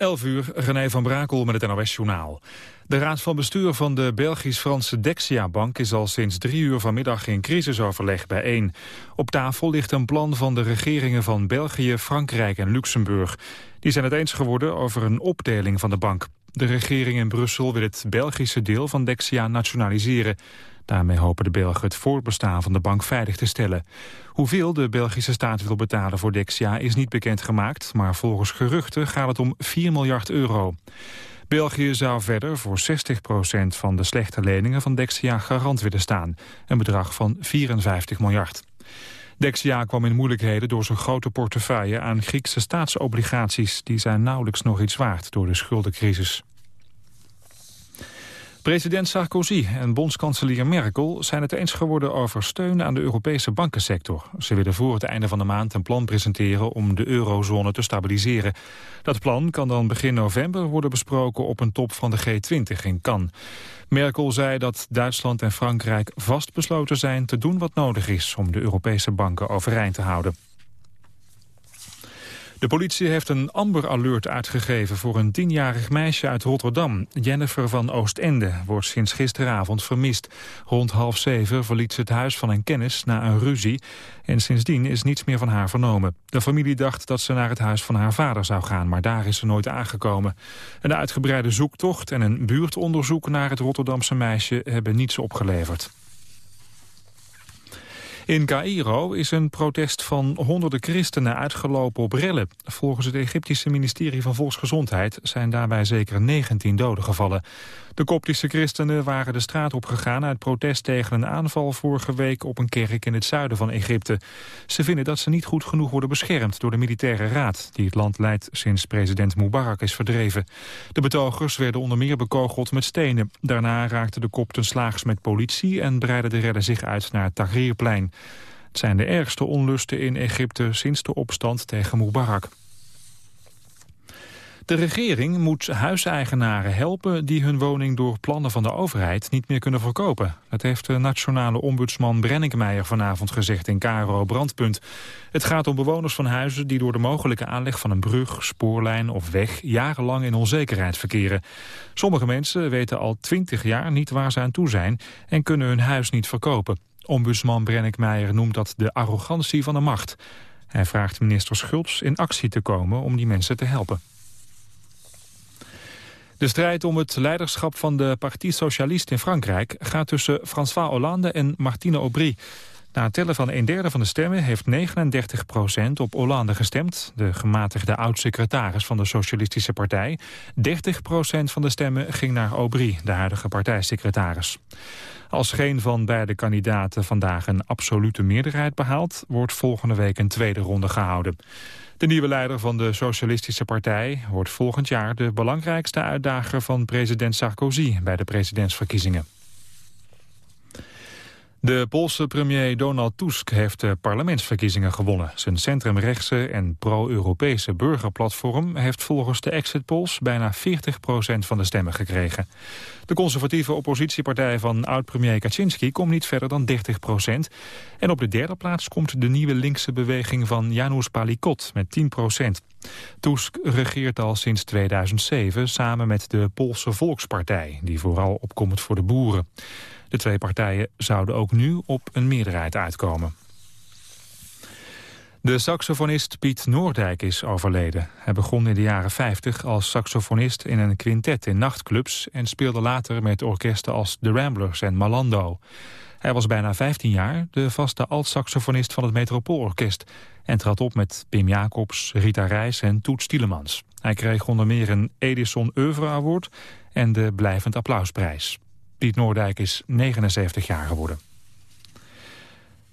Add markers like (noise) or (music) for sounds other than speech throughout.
11 uur, René van Brakel met het NOS-journaal. De raad van bestuur van de Belgisch-Franse Dexia-bank... is al sinds drie uur vanmiddag in crisisoverleg bijeen. Op tafel ligt een plan van de regeringen van België, Frankrijk en Luxemburg. Die zijn het eens geworden over een opdeling van de bank. De regering in Brussel wil het Belgische deel van Dexia nationaliseren. Daarmee hopen de Belgen het voortbestaan van de bank veilig te stellen. Hoeveel de Belgische staat wil betalen voor Dexia is niet bekendgemaakt... maar volgens geruchten gaat het om 4 miljard euro. België zou verder voor 60% van de slechte leningen van Dexia garant willen staan. Een bedrag van 54 miljard. Dexia kwam in moeilijkheden door zijn grote portefeuille aan Griekse staatsobligaties. Die zijn nauwelijks nog iets waard door de schuldencrisis. President Sarkozy en bondskanselier Merkel zijn het eens geworden over steun aan de Europese bankensector. Ze willen voor het einde van de maand een plan presenteren om de eurozone te stabiliseren. Dat plan kan dan begin november worden besproken op een top van de G20 in Cannes. Merkel zei dat Duitsland en Frankrijk vastbesloten zijn te doen wat nodig is om de Europese banken overeind te houden. De politie heeft een Amber Alert uitgegeven voor een tienjarig meisje uit Rotterdam. Jennifer van Oostende wordt sinds gisteravond vermist. Rond half zeven verliet ze het huis van een kennis na een ruzie. En sindsdien is niets meer van haar vernomen. De familie dacht dat ze naar het huis van haar vader zou gaan, maar daar is ze nooit aangekomen. Een uitgebreide zoektocht en een buurtonderzoek naar het Rotterdamse meisje hebben niets opgeleverd. In Cairo is een protest van honderden christenen uitgelopen op rellen. Volgens het Egyptische ministerie van Volksgezondheid zijn daarbij zeker 19 doden gevallen. De koptische christenen waren de straat opgegaan uit protest tegen een aanval vorige week op een kerk in het zuiden van Egypte. Ze vinden dat ze niet goed genoeg worden beschermd door de militaire raad, die het land leidt sinds president Mubarak is verdreven. De betogers werden onder meer bekogeld met stenen. Daarna raakten de kopten slaags met politie en breidden de redden zich uit naar het Tahrirplein. Het zijn de ergste onlusten in Egypte sinds de opstand tegen Mubarak. De regering moet huiseigenaren helpen die hun woning door plannen van de overheid niet meer kunnen verkopen. Dat heeft de nationale ombudsman Brenninkmeijer vanavond gezegd in Karo Brandpunt. Het gaat om bewoners van huizen die door de mogelijke aanleg van een brug, spoorlijn of weg jarenlang in onzekerheid verkeren. Sommige mensen weten al twintig jaar niet waar ze aan toe zijn en kunnen hun huis niet verkopen. Ombudsman Brenninkmeijer noemt dat de arrogantie van de macht. Hij vraagt minister Schultz in actie te komen om die mensen te helpen. De strijd om het leiderschap van de Parti Socialiste in Frankrijk... gaat tussen François Hollande en Martine Aubry. Na het tellen van een derde van de stemmen heeft 39% op Hollande gestemd. De gematigde oud-secretaris van de Socialistische Partij. 30% van de stemmen ging naar Aubry, de huidige partijsecretaris. Als geen van beide kandidaten vandaag een absolute meerderheid behaalt... wordt volgende week een tweede ronde gehouden. De nieuwe leider van de Socialistische Partij wordt volgend jaar de belangrijkste uitdager van president Sarkozy bij de presidentsverkiezingen. De Poolse premier Donald Tusk heeft de parlementsverkiezingen gewonnen. Zijn centrumrechtse en pro-Europese burgerplatform heeft volgens de exit polls bijna 40% van de stemmen gekregen. De conservatieve oppositiepartij van oud-premier Kaczynski komt niet verder dan 30% En op de derde plaats komt de nieuwe linkse beweging van Janusz Palikot met 10% Tusk regeert al sinds 2007 samen met de Poolse Volkspartij, die vooral opkomt voor de boeren. De twee partijen zouden ook nu op een meerderheid uitkomen. De saxofonist Piet Noordijk is overleden. Hij begon in de jaren 50 als saxofonist in een quintet in nachtclubs... en speelde later met orkesten als The Ramblers en Malando. Hij was bijna 15 jaar de vaste alt-saxofonist van het Metropoolorkest... en trad op met Pim Jacobs, Rita Reis en Toet Stielemans. Hij kreeg onder meer een Edison Oeuvre Award en de Blijvend Applausprijs. Piet Noordijk is 79 jaar geworden.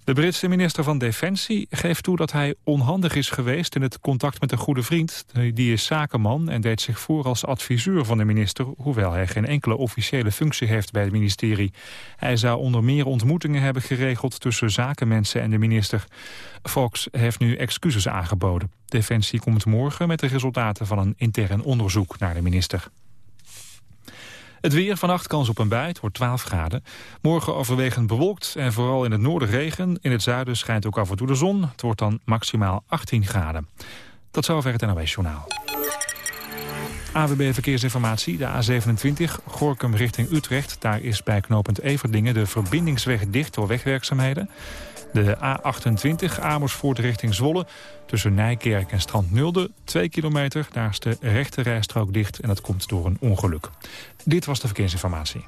De Britse minister van Defensie geeft toe dat hij onhandig is geweest in het contact met een goede vriend. Die is zakenman en deed zich voor als adviseur van de minister, hoewel hij geen enkele officiële functie heeft bij het ministerie. Hij zou onder meer ontmoetingen hebben geregeld tussen zakenmensen en de minister. Fox heeft nu excuses aangeboden. Defensie komt morgen met de resultaten van een intern onderzoek naar de minister. Het weer, vannacht kans op een bui, het wordt 12 graden. Morgen overwegend bewolkt en vooral in het noorden regen. In het zuiden schijnt ook af en toe de zon. Het wordt dan maximaal 18 graden. Tot zover het NOS Journaal. AWB Verkeersinformatie, de A27, Gorkum richting Utrecht. Daar is bij knooppunt Everdingen de verbindingsweg dicht door wegwerkzaamheden. De A28 Amersfoort richting Zwolle. Tussen Nijkerk en Strand Nulde, 2 kilometer. Daar is de rechte rijstrook dicht en dat komt door een ongeluk. Dit was de verkeersinformatie.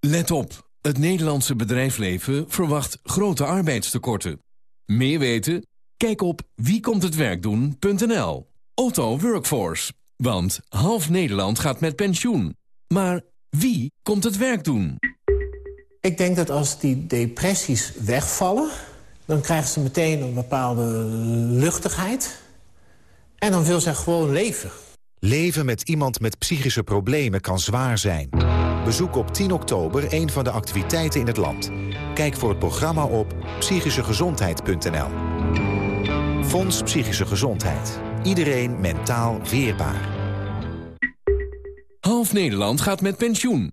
Let op. Het Nederlandse bedrijfsleven verwacht grote arbeidstekorten. Meer weten? Kijk op wiekomthetwerkdoen.nl. Otto Workforce. Want half Nederland gaat met pensioen. Maar wie komt het werk doen? Ik denk dat als die depressies wegvallen... dan krijgen ze meteen een bepaalde luchtigheid. En dan wil ze gewoon leven. Leven met iemand met psychische problemen kan zwaar zijn. Bezoek op 10 oktober een van de activiteiten in het land. Kijk voor het programma op psychischegezondheid.nl. Fonds Psychische Gezondheid. Iedereen mentaal weerbaar. Half Nederland gaat met pensioen.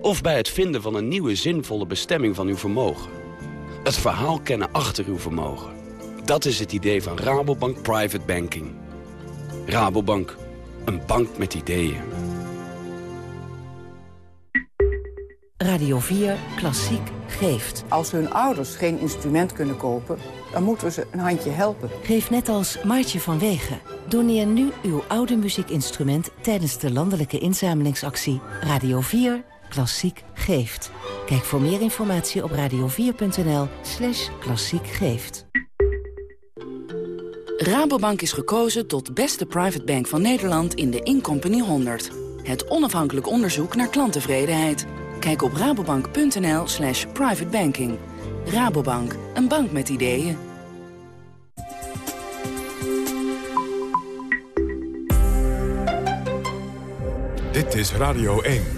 Of bij het vinden van een nieuwe zinvolle bestemming van uw vermogen. Het verhaal kennen achter uw vermogen. Dat is het idee van Rabobank Private Banking. Rabobank, een bank met ideeën. Radio 4 Klassiek geeft. Als hun ouders geen instrument kunnen kopen, dan moeten we ze een handje helpen. Geef net als Maartje van Wegen. Doneer nu uw oude muziekinstrument tijdens de landelijke inzamelingsactie Radio 4 Klassiek geeft. Kijk voor meer informatie op radio4.nl slash klassiek geeft. Rabobank is gekozen tot beste private bank van Nederland in de Incompany 100. Het onafhankelijk onderzoek naar klanttevredenheid. Kijk op rabobank.nl slash privatebanking. Rabobank, een bank met ideeën. Dit is Radio 1.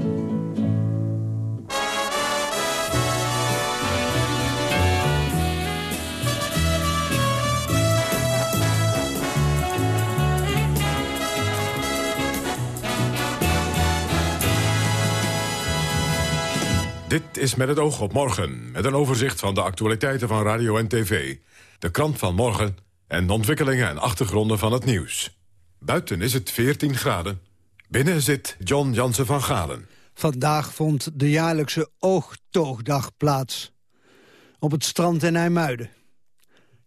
Is met het oog op morgen, met een overzicht van de actualiteiten van radio en tv. De krant van morgen en de ontwikkelingen en achtergronden van het nieuws. Buiten is het 14 graden. Binnen zit John Jansen van Galen. Vandaag vond de jaarlijkse oogtoogdag plaats. Op het strand in IJmuiden.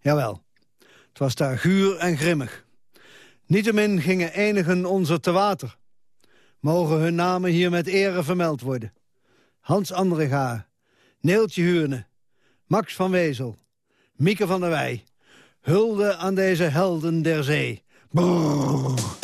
Jawel, het was daar guur en grimmig. Niettemin gingen enigen onze te water. Mogen hun namen hier met ere vermeld worden. Hans Andrega, Neeltje Huurne, Max van Wezel, Mieke van der Wij. Hulde aan deze helden der zee. Brrr.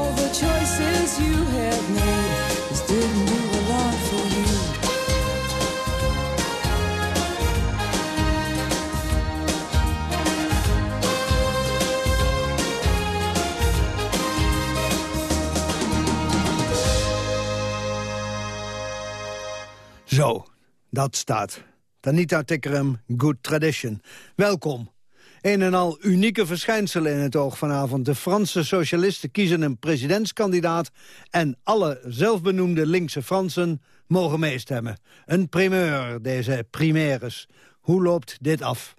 Zo, dat staat. Tanita Tikkerum, Good Tradition. Welkom. Een en al unieke verschijnselen in het oog vanavond. De Franse socialisten kiezen een presidentskandidaat... en alle zelfbenoemde linkse Fransen mogen meestemmen. Een primeur, deze primaires. Hoe loopt dit af?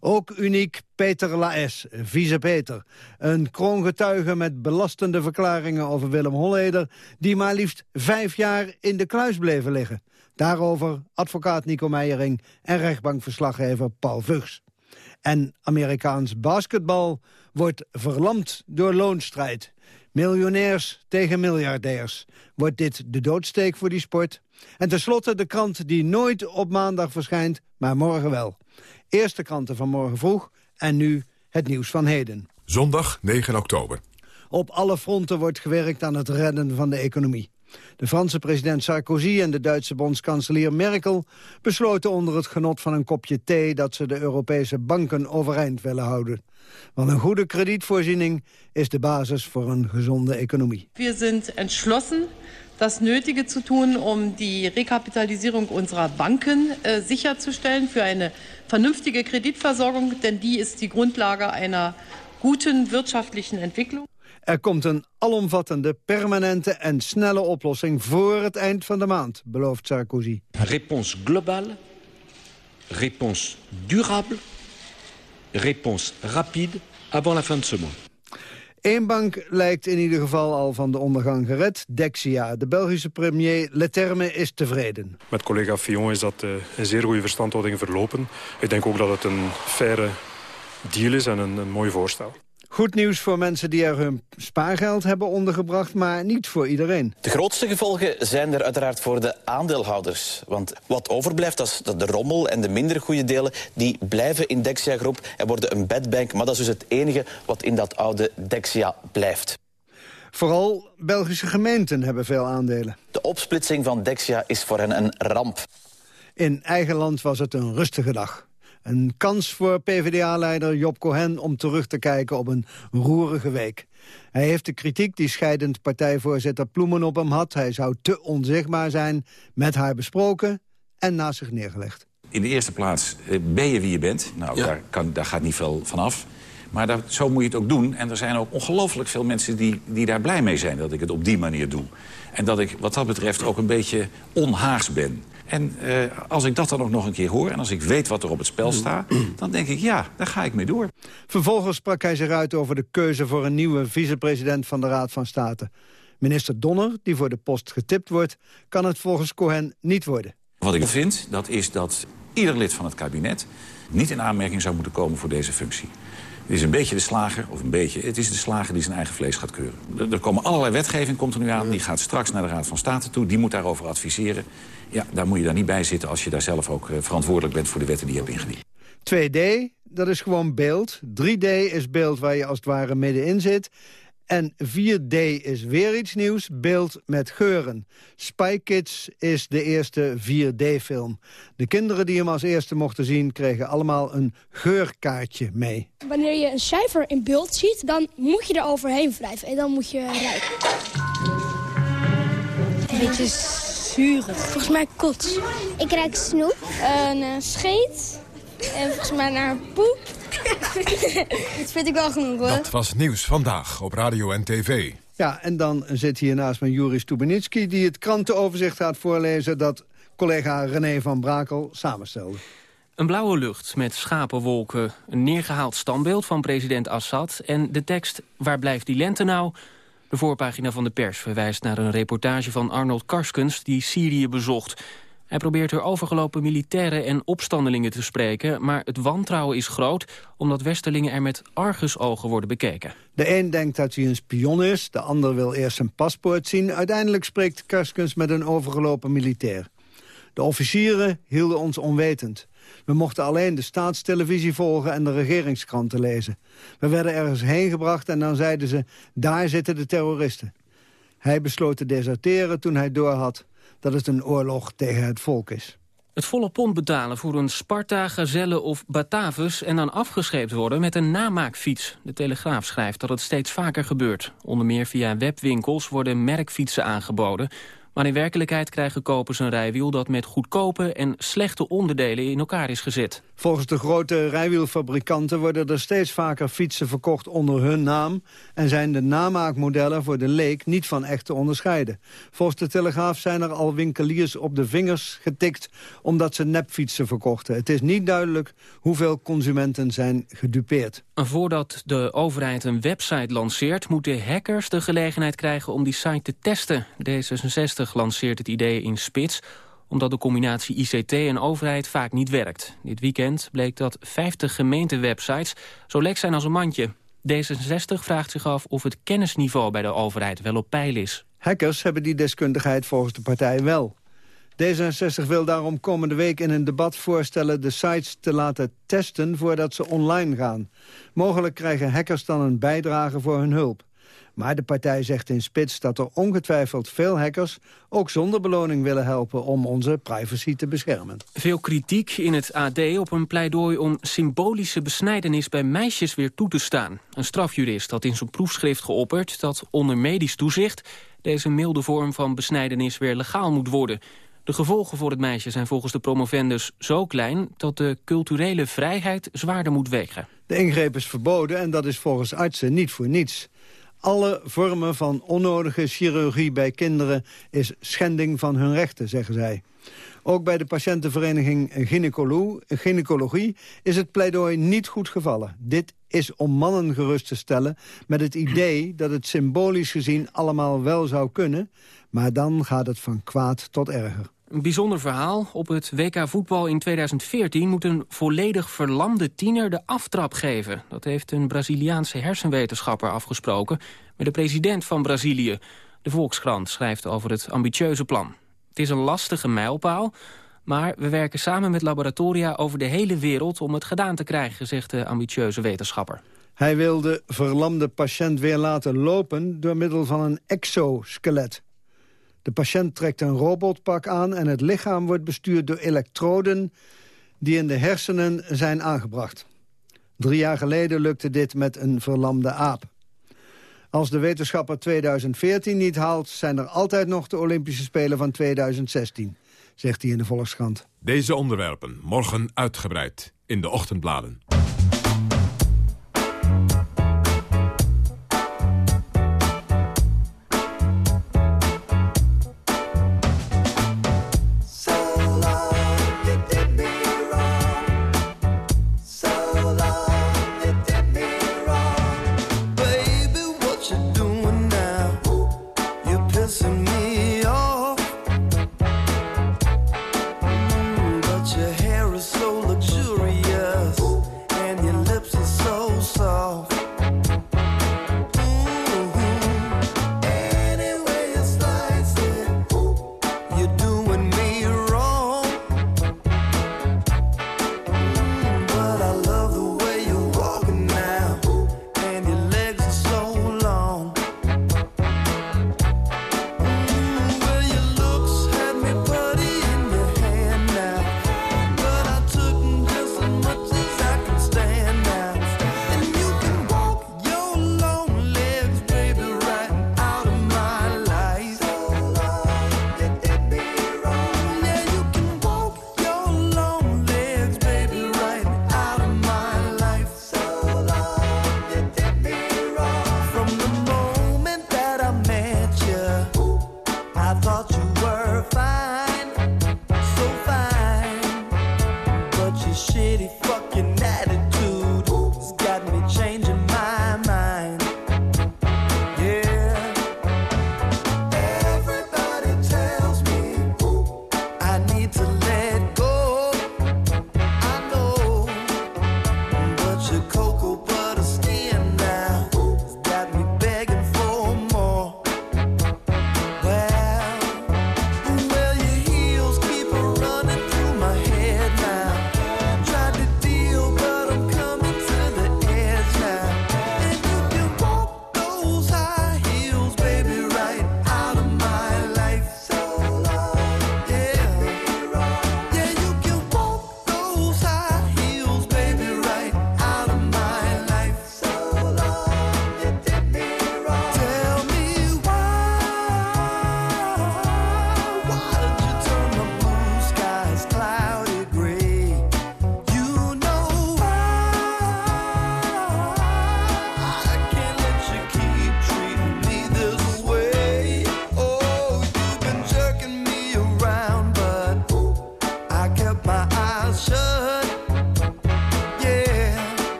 Ook uniek Peter Laes, vice-Peter. Een kroongetuige met belastende verklaringen over Willem Holleder... die maar liefst vijf jaar in de kluis bleven liggen. Daarover advocaat Nico Meijering en rechtbankverslaggever Paul Vugs. En Amerikaans basketbal wordt verlamd door loonstrijd. Miljonairs tegen miljardairs. Wordt dit de doodsteek voor die sport? En tenslotte de krant die nooit op maandag verschijnt, maar morgen wel. Eerste kranten van morgen vroeg en nu het nieuws van heden. Zondag 9 oktober. Op alle fronten wordt gewerkt aan het redden van de economie. De Franse president Sarkozy en de Duitse bondskanselier Merkel besloten onder het genot van een kopje thee dat ze de Europese banken overeind willen houden. Want een goede kredietvoorziening is de basis voor een gezonde economie. Wir sind entschlossen, das Nötige zu tun, um die Rekapitalisierung unserer Banken äh, sicherzustellen für eine vernünftige Kreditversorgung, denn die ist die Grundlage einer guten wirtschaftlichen Entwicklung. Er komt een alomvattende, permanente en snelle oplossing voor het eind van de maand, belooft Sarkozy. Réponse globale, réponse durable, réponse rapide avant la fin de ce mois. Eén bank lijkt in ieder geval al van de ondergang gered, Dexia. De Belgische premier Leterme is tevreden. Met collega Fillon is dat uh, een zeer goede verstandhouding verlopen. Ik denk ook dat het een faire deal is en een, een mooi voorstel. Goed nieuws voor mensen die er hun spaargeld hebben ondergebracht, maar niet voor iedereen. De grootste gevolgen zijn er uiteraard voor de aandeelhouders. Want wat overblijft, dat is de rommel en de minder goede delen... die blijven in Dexia Groep en worden een bedbank. Maar dat is dus het enige wat in dat oude Dexia blijft. Vooral Belgische gemeenten hebben veel aandelen. De opsplitsing van Dexia is voor hen een ramp. In eigen land was het een rustige dag. Een kans voor PvdA-leider Job Cohen om terug te kijken op een roerige week. Hij heeft de kritiek die scheidend partijvoorzitter Ploemen op hem had... hij zou te onzichtbaar zijn, met haar besproken en naast zich neergelegd. In de eerste plaats ben je wie je bent. Nou, ja. daar, kan, daar gaat niet veel van af. Maar dat, zo moet je het ook doen. En er zijn ook ongelooflijk veel mensen die, die daar blij mee zijn... dat ik het op die manier doe. En dat ik wat dat betreft ook een beetje onhaags ben. En uh, als ik dat dan ook nog een keer hoor... en als ik weet wat er op het spel staat... dan denk ik, ja, daar ga ik mee door. Vervolgens sprak hij zich uit over de keuze... voor een nieuwe vicepresident van de Raad van State. Minister Donner, die voor de post getipt wordt... kan het volgens Cohen niet worden. Wat ik vind, dat is dat ieder lid van het kabinet... niet in aanmerking zou moeten komen voor deze functie. Het is een beetje de slager, of een beetje, het is de slager die zijn eigen vlees gaat keuren. Er, komen allerlei wetgeving komt nu aan. Die gaat straks naar de Raad van State toe. Die moet daarover adviseren. Ja, daar moet je daar niet bij zitten als je daar zelf ook eh, verantwoordelijk bent voor de wetten die je hebt ingediend. 2D, dat is gewoon beeld. 3D is beeld waar je als het ware middenin zit. En 4D is weer iets nieuws, beeld met geuren. Spy Kids is de eerste 4D-film. De kinderen die hem als eerste mochten zien... kregen allemaal een geurkaartje mee. Wanneer je een cijfer in beeld ziet, dan moet je er overheen wrijven. En dan moet je ruiken. Een beetje zuurig. Volgens mij kots. Ik ruik snoep. Een uh, scheet. En volgens mij naar poep. (laughs) dat vind ik wel genoeg hoor. Dat was nieuws vandaag op Radio en TV. Ja, en dan zit hier naast me Juri Stubenitski... die het krantenoverzicht gaat voorlezen... dat collega René van Brakel samenstelde. Een blauwe lucht met schapenwolken, een neergehaald standbeeld van president Assad... en de tekst Waar blijft die lente nou? De voorpagina van de pers verwijst naar een reportage van Arnold Karskens... die Syrië bezocht. Hij probeert er overgelopen militairen en opstandelingen te spreken... maar het wantrouwen is groot omdat westerlingen er met argusogen worden bekeken. De een denkt dat hij een spion is, de ander wil eerst zijn paspoort zien. Uiteindelijk spreekt Karskens met een overgelopen militair. De officieren hielden ons onwetend. We mochten alleen de staatstelevisie volgen en de regeringskranten lezen. We werden ergens heen gebracht en dan zeiden ze... daar zitten de terroristen. Hij besloot te deserteren toen hij doorhad dat het een oorlog tegen het volk is. Het volle pond betalen voor een Sparta, Gazelle of Batavus... en dan afgescheept worden met een namaakfiets. De Telegraaf schrijft dat het steeds vaker gebeurt. Onder meer via webwinkels worden merkfietsen aangeboden... Maar in werkelijkheid krijgen kopers een rijwiel dat met goedkope en slechte onderdelen in elkaar is gezet. Volgens de grote rijwielfabrikanten worden er steeds vaker fietsen verkocht onder hun naam... en zijn de namaakmodellen voor de leek niet van echt te onderscheiden. Volgens de Telegraaf zijn er al winkeliers op de vingers getikt... omdat ze nepfietsen verkochten. Het is niet duidelijk hoeveel consumenten zijn gedupeerd. Voordat de overheid een website lanceert... moeten hackers de gelegenheid krijgen om die site te testen. D66 lanceert het idee in spits omdat de combinatie ICT en overheid vaak niet werkt. Dit weekend bleek dat 50 gemeentewebsites zo lek zijn als een mandje. D66 vraagt zich af of het kennisniveau bij de overheid wel op peil is. Hackers hebben die deskundigheid volgens de partij wel. D66 wil daarom komende week in een debat voorstellen de sites te laten testen voordat ze online gaan. Mogelijk krijgen hackers dan een bijdrage voor hun hulp. Maar de partij zegt in spits dat er ongetwijfeld veel hackers... ook zonder beloning willen helpen om onze privacy te beschermen. Veel kritiek in het AD op een pleidooi om symbolische besnijdenis... bij meisjes weer toe te staan. Een strafjurist had in zijn proefschrift geopperd... dat onder medisch toezicht deze milde vorm van besnijdenis weer legaal moet worden... De gevolgen voor het meisje zijn volgens de promovendus zo klein... dat de culturele vrijheid zwaarder moet wegen. De ingreep is verboden en dat is volgens artsen niet voor niets. Alle vormen van onnodige chirurgie bij kinderen is schending van hun rechten, zeggen zij. Ook bij de patiëntenvereniging Gynaecologie is het pleidooi niet goed gevallen. Dit is om mannen gerust te stellen met het idee dat het symbolisch gezien allemaal wel zou kunnen... maar dan gaat het van kwaad tot erger. Een bijzonder verhaal. Op het WK voetbal in 2014 moet een volledig verlamde tiener de aftrap geven. Dat heeft een Braziliaanse hersenwetenschapper afgesproken met de president van Brazilië. De Volkskrant schrijft over het ambitieuze plan. Het is een lastige mijlpaal, maar we werken samen met laboratoria over de hele wereld om het gedaan te krijgen, zegt de ambitieuze wetenschapper. Hij wil de verlamde patiënt weer laten lopen door middel van een exoskelet. De patiënt trekt een robotpak aan en het lichaam wordt bestuurd door elektroden die in de hersenen zijn aangebracht. Drie jaar geleden lukte dit met een verlamde aap. Als de wetenschapper 2014 niet haalt... zijn er altijd nog de Olympische Spelen van 2016, zegt hij in de Volkskrant. Deze onderwerpen morgen uitgebreid in de ochtendbladen.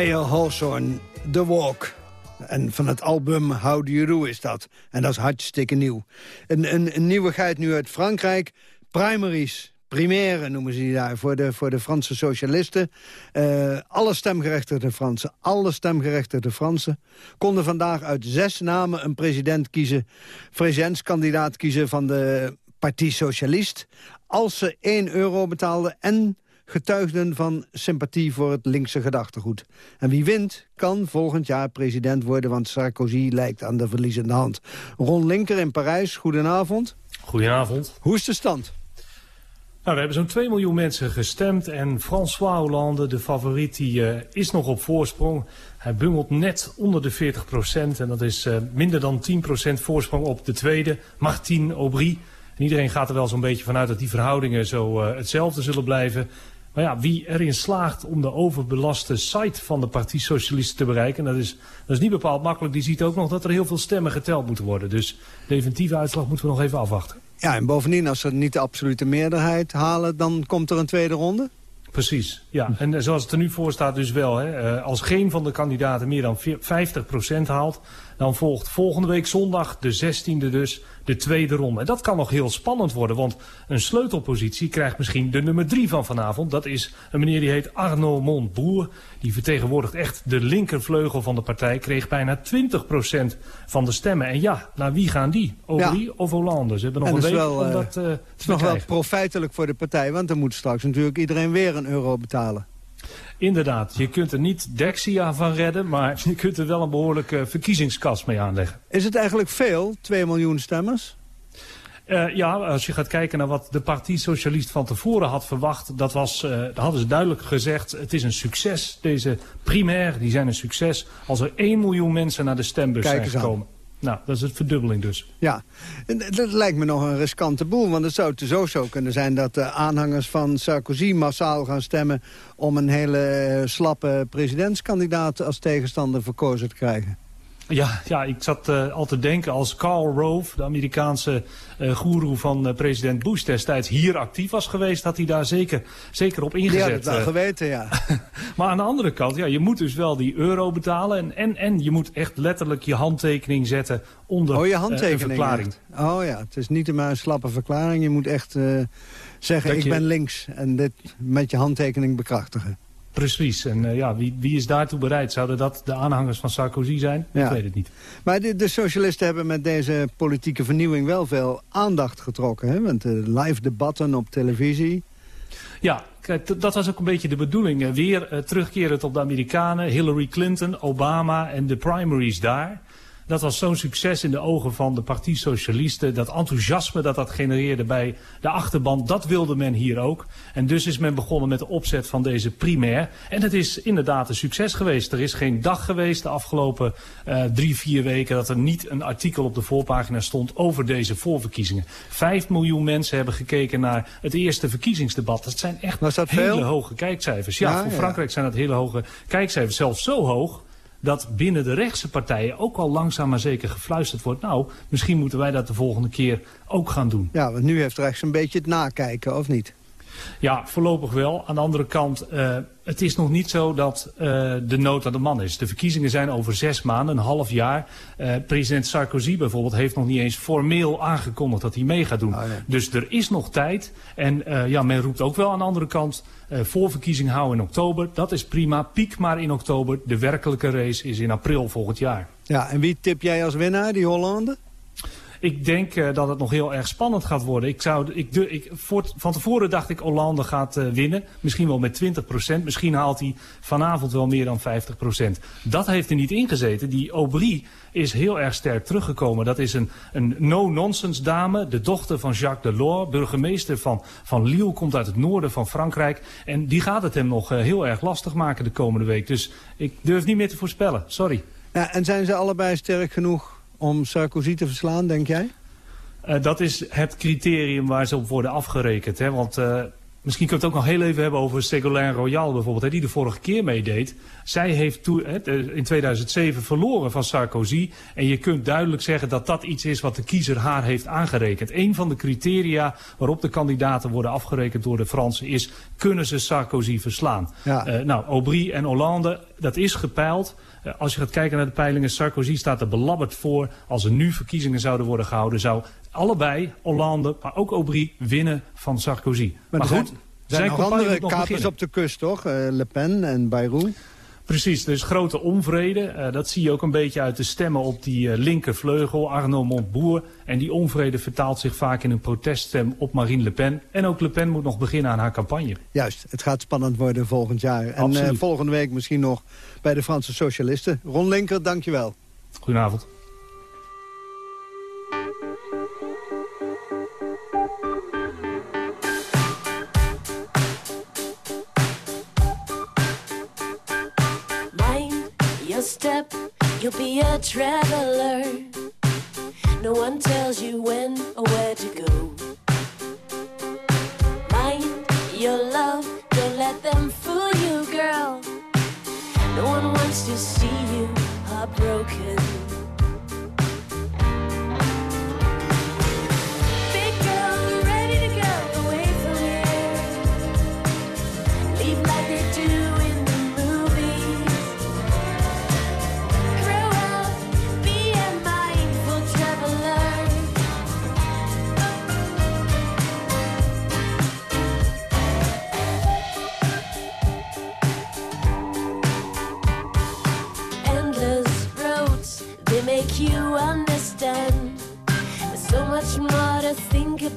Meijer Holshorn, The Walk. En van het album How Do You Do is dat. En dat is hartstikke nieuw. Een, een, nieuwigheid nu uit Frankrijk. Primaries. Primaire noemen ze die daar, voor de, voor de Franse socialisten. Eh, alle stemgerechtigde Fransen, alle stemgerechtigde Fransen... konden vandaag uit zes namen een president kiezen... presidentskandidaat kiezen van de Partie Socialist... als ze 1 euro betaalden en getuigden van sympathie voor het linkse gedachtegoed. En wie wint, kan volgend jaar president worden... want Sarkozy lijkt aan de verliezende hand. Ron Linker in Parijs, goedenavond. Goedenavond. Hoe is de stand? Nou, we hebben zo'n 2 miljoen mensen gestemd en François Hollande, de favoriet, die eh, is nog op voorsprong. Hij bungelt net onder de 40 procent en dat is eh, minder dan 10 procent voorsprong op de tweede, Martine Aubry. En iedereen gaat er wel zo'n beetje vanuit dat die verhoudingen zo eh, hetzelfde zullen blijven. Maar ja, wie erin slaagt om de overbelaste site van de Partij Socialisten te bereiken, dat is, dat is niet bepaald makkelijk. Die ziet ook nog dat er heel veel stemmen geteld moeten worden. Dus definitieve uitslag moeten we nog even afwachten. Ja, en bovendien, als ze niet de absolute meerderheid halen... dan komt er een tweede ronde? Precies, ja. En eh, zoals het er nu voor staat dus wel. Hè, eh, als geen van de kandidaten meer dan 50% haalt... dan volgt volgende week zondag, de 16e dus, de tweede ronde. En dat kan nog heel spannend worden, want een sleutelpositie krijgt misschien de nummer 3 van vanavond. Dat is een meneer die heet Arnaud Montbourg. Die vertegenwoordigt echt de linkervleugel van de partij. Kreeg bijna 20% van de stemmen. En ja, naar wie gaan die? Aubry of Hollande? Ze hebben nog En een week wel, om eh, dat eh, Het is nog wel profijtelijk voor de partij... want dan moet straks natuurlijk iedereen weer een euro betalen. Inderdaad, je kunt er niet Dexia van redden, maar je kunt er wel een behoorlijke verkiezingskas mee aanleggen. Is het eigenlijk veel, 2 miljoen stemmers? Eh, ja, als je gaat kijken naar wat de Partij Socialist van tevoren had verwacht, dat was, eh, daar hadden ze duidelijk gezegd, het is een succes. Deze primair, die zijn een succes als er 1 miljoen mensen naar de stembus Kijk zijn aan. Nou, dat is het verdubbeling dus. Ja, dat lijkt me nog een riskante boel. Want het zou zo zo kunnen zijn dat de aanhangers van Sarkozy massaal gaan stemmen... om een hele slappe presidentskandidaat als tegenstander verkozen te krijgen. Ja, ja ik zat eh, al te denken als Karl Rove, de Amerikaanse eh goeroe van eh, president Bush destijds, hier actief was geweest, had hij daar zeker, zeker op ingezet. had het wel geweten, ja. (laughs) Maar aan de andere kant, ja, je moet dus wel die euro betalen. En, en, en je moet echt letterlijk je handtekening zetten onder Oh, je handtekening. verklaring. echt. Oh ja, het is niet maar een slappe verklaring. Je moet echt zeggen, Dat ik je- ben links. En dit met je handtekening bekrachtigen. Precies. En eh, ja, wie, wie is daartoe bereid? Zouden dat de aanhangers van Sarkozy zijn? Ja. Ik weet het niet. Maar de, de socialisten hebben met deze politieke vernieuwing wel veel aandacht getrokken. Hè? Want de live debatten op televisie. Ja, kijk, dat was ook een beetje de bedoeling. Eh, Weer eh, terugkerend op de Amerikanen, Hillary Clinton, Obama en de primaries daar. Dat was zo'n succes in de ogen van de Partij Socialisten. Dat enthousiasme dat dat genereerde bij de achterban, dat wilde men hier ook. En dus is men begonnen met de opzet van deze primair. En het is inderdaad een succes geweest. Er is geen dag geweest de afgelopen eh, drie, vier weken... dat er niet een artikel op de voorpagina stond over deze voorverkiezingen. Vijf miljoen mensen hebben gekeken naar het eerste verkiezingsdebat. Dat zijn echt hele veel? hoge kijkcijfers. Ja, Ja, voor ja. Frankrijk zijn dat hele hoge kijkcijfers. Zelfs zo hoog dat binnen de rechtse partijen ook al langzaam maar zeker gefluisterd wordt. Nou, misschien moeten wij dat de volgende keer ook gaan doen. Ja, want nu heeft rechts een beetje het nakijken, of niet? Ja, voorlopig wel. Aan de andere kant, eh, het is nog niet zo dat eh, de nood aan de man is. De verkiezingen zijn over zes maanden, een half jaar. Eh, president Sarkozy bijvoorbeeld heeft nog niet eens formeel aangekondigd dat hij mee gaat doen. Dus er is nog tijd. En ja, men roept ook wel aan de andere kant, voorverkiezing houden in oktober. Dat is prima, piek maar in oktober. De werkelijke race is in april volgend jaar. Ja, en wie tip jij als winnaar, die Hollande? Ik denk uh, dat het nog heel erg spannend gaat worden. Ik zou, ik, ik, van tevoren dacht ik Hollande gaat uh, winnen. Misschien wel met 20%. Misschien haalt hij vanavond wel meer dan 50%. Dat heeft er niet ingezeten. Die Aubry is heel erg sterk teruggekomen. Dat is een, een no-nonsense dame. De dochter van Jacques Delors. Burgemeester van, van Lille. Komt uit het noorden van Frankrijk. En die gaat het hem nog uh, heel erg lastig maken de komende week. Dus ik durf niet meer te voorspellen. Sorry. En zijn ze allebei sterk genoeg om Sarkozy te verslaan, denk jij? Uh, dat is het criterium waar ze op worden afgerekend. Hè? Want uh, misschien kunnen we het ook nog heel even hebben over Ségolène Royal bijvoorbeeld. Hè, die de vorige keer meedeed. Zij heeft toe, hè, in 2007 verloren van Sarkozy. En je kunt duidelijk zeggen dat dat iets is wat de kiezer haar heeft aangerekend. Een van de criteria waarop de kandidaten worden afgerekend door de Fransen is... kunnen ze Sarkozy verslaan? Ja. Uh, nou, Aubry en Hollande, dat is gepeild. Uh, als je gaat kijken naar de peilingen, Sarkozy staat er belabberd voor. Als er nu verkiezingen zouden worden gehouden, zou allebei, Hollande, maar ook Aubry, winnen van Sarkozy. Maar, maar goed, zijn, zijn nog andere kapers op de kust, toch? Uh, Le Pen en Bayrou. Precies, er is grote onvrede. Uh, dat zie je ook een beetje uit de stemmen op die uh, linkervleugel, Arnaud Montbourg. En die onvrede vertaalt zich vaak in een proteststem op Marine Le Pen. En ook Le Pen moet nog beginnen aan haar campagne. Juist, het gaat spannend worden volgend jaar. En uh, volgende week misschien nog bij de Franse Socialisten. Ron Linker, dankjewel. Goedenavond. Traveler.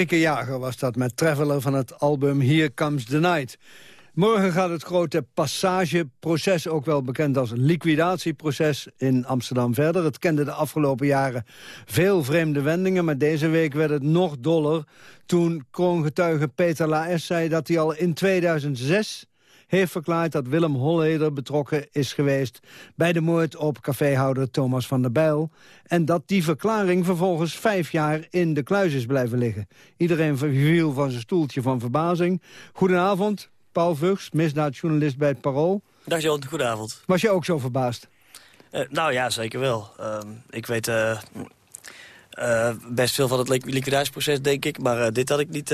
Marike Jager was dat met Traveler van het album Here Comes the Night. Morgen gaat het grote passageproces, ook wel bekend als liquidatieproces, in Amsterdam verder. Het kende de afgelopen jaren veel vreemde wendingen, maar deze week werd het nog doller toen kroongetuige Peter Laes zei dat hij al in 2006 heeft verklaard dat Willem Holleder betrokken is geweest... bij de moord op caféhouder Thomas van der Bijl... en dat die verklaring vervolgens vijf jaar in de kluis is blijven liggen. Iedereen viel van zijn stoeltje van verbazing. Goedenavond, Paul Vugs, misdaadjournalist bij het Parool. Dag John, goedenavond. Was je ook zo verbaasd? Uh, nou ja, zeker wel. Uh, ik weet uh, best veel van het liquidatieproces, denk ik. Maar dit had ik niet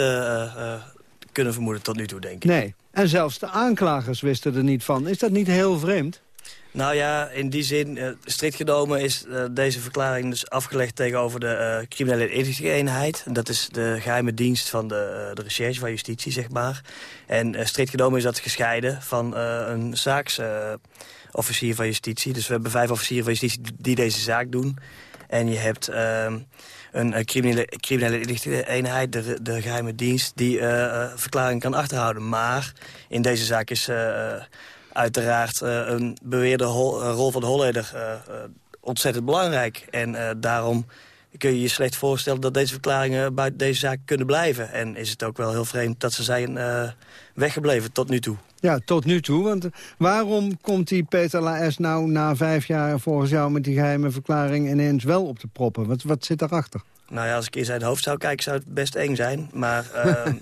kunnen vermoeden tot nu toe, denk ik. Nee, en zelfs de aanklagers wisten er niet van. Is dat niet heel vreemd? Nou ja, in die zin, uh, strikt genomen is uh, deze verklaring dus afgelegd tegenover de uh, criminele eenheid. Dat is de geheime dienst van de, de recherche van justitie, zeg maar. En strikt genomen is dat gescheiden van een zaaksofficier van justitie. Dus we hebben vijf officieren van justitie die deze zaak doen. En je hebt ehm, een criminele, criminele eenheid, de, de geheime dienst... die verklaring kan achterhouden. Maar in deze zaak is uiteraard een beweerde rol van de Holleder ontzettend belangrijk. En daarom kun je je slecht voorstellen dat deze verklaringen buiten deze zaak kunnen blijven. En is het ook wel heel vreemd dat ze zijn weggebleven tot nu toe. Ja, tot nu toe. Want waarom komt die Peter Laes nou na vijf jaar volgens jou met die geheime verklaring ineens wel op de proppen? Wat, wat zit daarachter? Nou ja, als ik in zijn hoofd zou kijken zou het best eng zijn. Maar (laughs) ehm,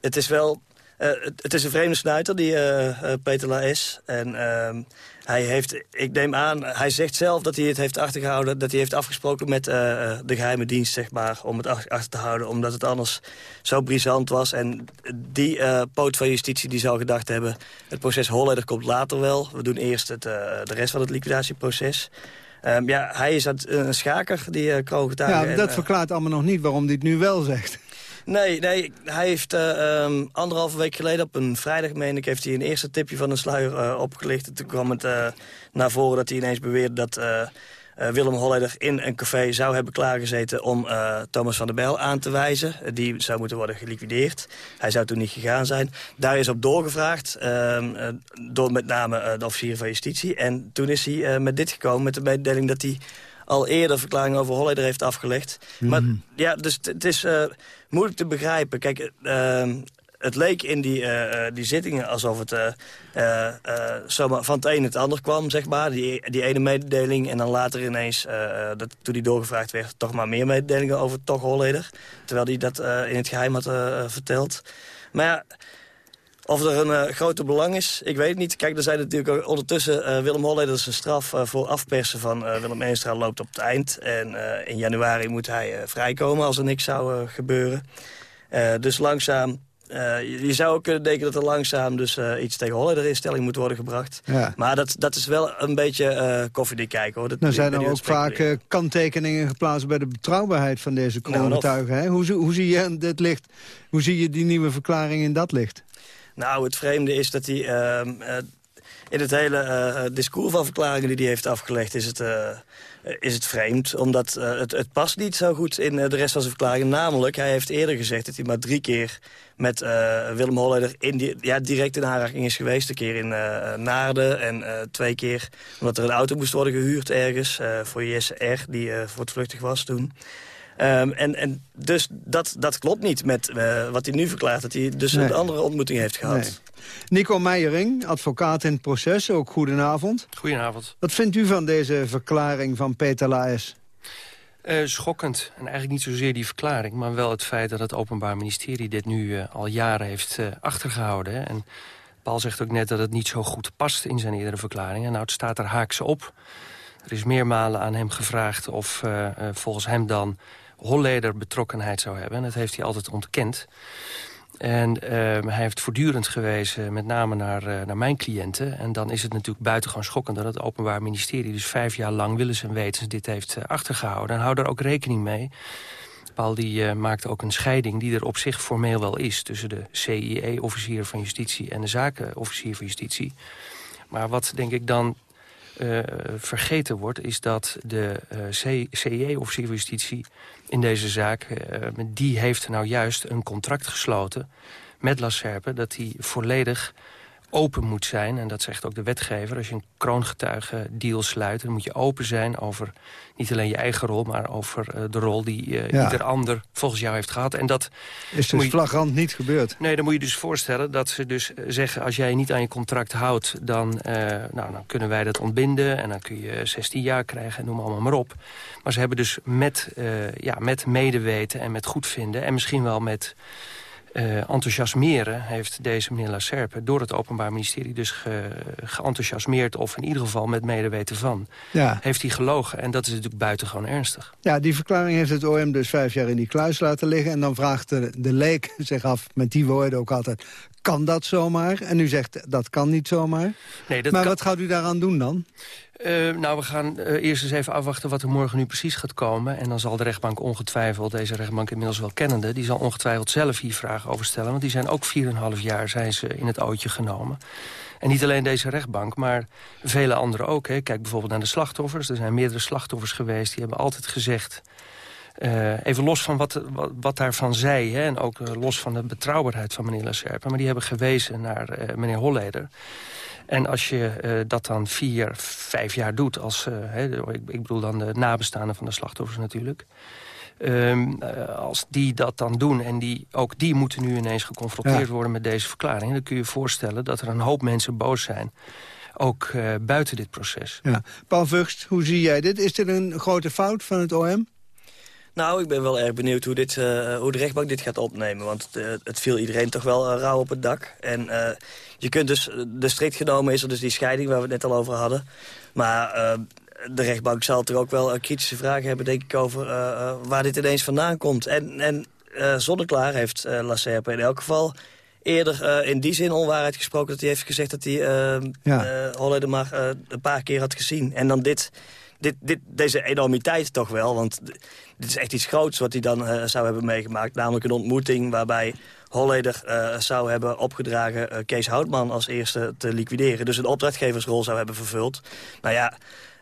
het is wel uh, het, het, is een vreemde snuiter, die uh, Peter Laes. En uh, hij heeft, ik neem aan, hij zegt zelf dat hij het heeft achtergehouden... dat hij heeft afgesproken met de geheime dienst, zeg maar... om het achter te houden, omdat het anders zo brisant was. En die poot van justitie die zou gedacht hebben... het proces Holleder komt later wel. We doen eerst het, de rest van het liquidatieproces... Um, ja, hij is een schaker, die uh. Ja, dat verklaart allemaal nog niet waarom hij het nu wel zegt. Nee, nee hij heeft uh, um, anderhalve week geleden op een vrijdag, meen ik... heeft hij een eerste tipje van een sluier uh, opgelicht. En toen kwam het uh, naar voren dat hij ineens beweerde dat... Willem Holleder in een café zou hebben klaargezeten om Thomas van der Bijl aan te wijzen. die zou moeten worden geliquideerd. Hij zou toen niet gegaan zijn. Daar is op doorgevraagd ehm, door met name de officier van justitie. En toen is hij met dit gekomen met de mededeling dat hij al eerder verklaring over Holleder heeft afgelegd. Maar mhm. ja, dus het is moeilijk te begrijpen. Kijk, ehm, het leek in die, uh, die zittingen alsof het uh, zomaar van het een het ander kwam, zeg maar. Die, die ene mededeling en dan later ineens, dat, toen die doorgevraagd werd... toch maar meer mededelingen over toch Holleder. Terwijl hij dat in het geheim had verteld. Maar ja, of er een uh, groter belang is, ik weet het niet. Kijk, er zijn natuurlijk ondertussen... Uh, Willem Holleder zijn straf uh, voor afpersen van Willem Eenstra loopt op het eind. En in januari moet hij vrijkomen als er niks zou gebeuren. dus langzaam... Je, je, zou ook kunnen denken dat er langzaam dus iets tegen Holleder in stelling moet worden gebracht. Ja. Maar dat, dat is wel een beetje koffiedik kijken. Hoor. Dat, nou zijn er ook vaak kanttekeningen geplaatst bij de betrouwbaarheid van deze kroongetuigen. Nou, hoe, hoe, zie je dit licht? Hoe zie je die nieuwe verklaring in dat licht? Nou, het vreemde is dat hij... Uh, in het hele uh, discours van verklaringen die hij heeft afgelegd... is het, is het vreemd, omdat het, het past niet zo goed in de rest van zijn verklaringen. Namelijk, hij heeft eerder gezegd dat hij maar drie keer met Willem Holleder... In ja, direct in aanraking is geweest. Een keer in Naarden en twee keer omdat er een auto moest worden gehuurd ergens... voor Jesse R, die voortvluchtig was toen... Um, en, en dus dat, dat klopt niet met uh, wat hij nu verklaart. Dat hij dus nee. een andere ontmoeting heeft gehad. Nee. Nico Meijering, advocaat in het proces. Ook goedenavond. Goedenavond. Wat vindt u van deze verklaring van Peter Laes? Uh, schokkend. En eigenlijk niet zozeer die verklaring... maar wel het feit dat het Openbaar Ministerie dit nu uh, al jaren heeft uh, achtergehouden. En Paul zegt ook net dat het niet zo goed past in zijn eerdere verklaringen. Nou, het staat er haaks op. Er is meermalen aan hem gevraagd of volgens hem dan Holleder betrokkenheid zou hebben. En dat heeft hij altijd ontkend. En uh, hij heeft voortdurend gewezen, met name naar, uh, naar mijn cliënten. En dan is het natuurlijk buitengewoon schokkend... dat het Openbaar Ministerie dus vijf jaar lang willens en wetens dit heeft uh, achtergehouden. En hou daar ook rekening mee. Paul die maakte ook een scheiding die er op zich formeel wel is... tussen de CIE-officier van justitie en de zakenofficier van justitie. Maar wat denk ik dan uh, vergeten wordt... is dat de uh, CIE-officier van Justitie in deze zaak... Uh, die heeft nou juist een contract gesloten met La Serpe... dat hij volledig open moet zijn. En dat zegt ook de wetgever. Als je een kroongetuige deal sluit... dan moet je open zijn over niet alleen je eigen rol... maar over uh, de rol die uh, Ja. ieder ander volgens jou heeft gehad. En dat Is dus je- flagrant niet gebeurd. Nee, dan moet je dus voorstellen dat ze dus eh, zeggen... als jij je niet aan je contract houdt, dan, eh, nou, dan kunnen wij dat ontbinden... en dan kun je 16 jaar krijgen en noem allemaal maar op. Maar ze hebben dus met, eh, ja, met medeweten en met goedvinden... en misschien wel met eh, enthousiasmeren... heeft deze meneer Lacerpe door het Openbaar Ministerie dus ge, geenthousiasmeerd... of in ieder geval met medeweten van, Ja. heeft hij gelogen. En dat is natuurlijk buitengewoon ernstig. Ja, die verklaring heeft het OM dus vijf jaar in die kluis laten liggen. En dan vraagt de, de leek zich af, met die woorden ook altijd... kan dat zomaar? En u zegt, dat kan niet zomaar. Nee, dat maar kan- wat gaat u daaraan doen dan? Eh, nou, we gaan eh, eerst eens even afwachten wat er morgen nu precies gaat komen. En dan zal de rechtbank ongetwijfeld, deze rechtbank inmiddels wel kennende... die zal ongetwijfeld zelf hier vragen over stellen. Want die zijn ook 4,5 jaar zijn ze in het ootje genomen. En niet alleen deze rechtbank, maar vele anderen ook. Hè. Kijk bijvoorbeeld naar de slachtoffers. Er zijn meerdere slachtoffers geweest. Die hebben altijd gezegd... eh, even los van wat, wat, wat daarvan zei... Hè, en ook eh, los van de betrouwbaarheid van meneer Lacerpe... maar die hebben gewezen naar eh, meneer Holleder... En als je dat dan vier, vijf jaar doet... Als, hè, ik, ik bedoel dan de nabestaanden van de slachtoffers natuurlijk... Ehm, eh, als die dat dan doen en die, ook die moeten nu ineens geconfronteerd Ja. worden met deze verklaring... dan kun je je voorstellen dat er een hoop mensen boos zijn. Ook buiten dit proces. Ja. Paul Vugst, hoe zie jij dit? Is dit een grote fout van het OM? Nou, ik ben wel erg benieuwd hoe, dit, eh, hoe de rechtbank dit gaat opnemen. Want het, eh, het viel iedereen toch wel eh, rauw op het dak. En je kunt dus, de strikt genomen is er dus die scheiding waar we het net al over hadden. Maar de rechtbank zal toch ook wel kritische vragen hebben, denk ik, over waar dit ineens vandaan komt. En, en Zonneklaar heeft eh Lacerpe in elk geval eerder in die zin onwaarheid gesproken... dat hij heeft gezegd dat hij Ja. Holleder maar een paar keer had gezien. En dan dit, dit, dit, deze enormiteit toch wel, want dit is echt iets groots wat hij dan eh, zou hebben meegemaakt. Namelijk een ontmoeting waarbij Holleder eh, zou hebben opgedragen eh, Kees Houtman als eerste te liquideren. Dus een opdrachtgeversrol zou hebben vervuld. Nou ja,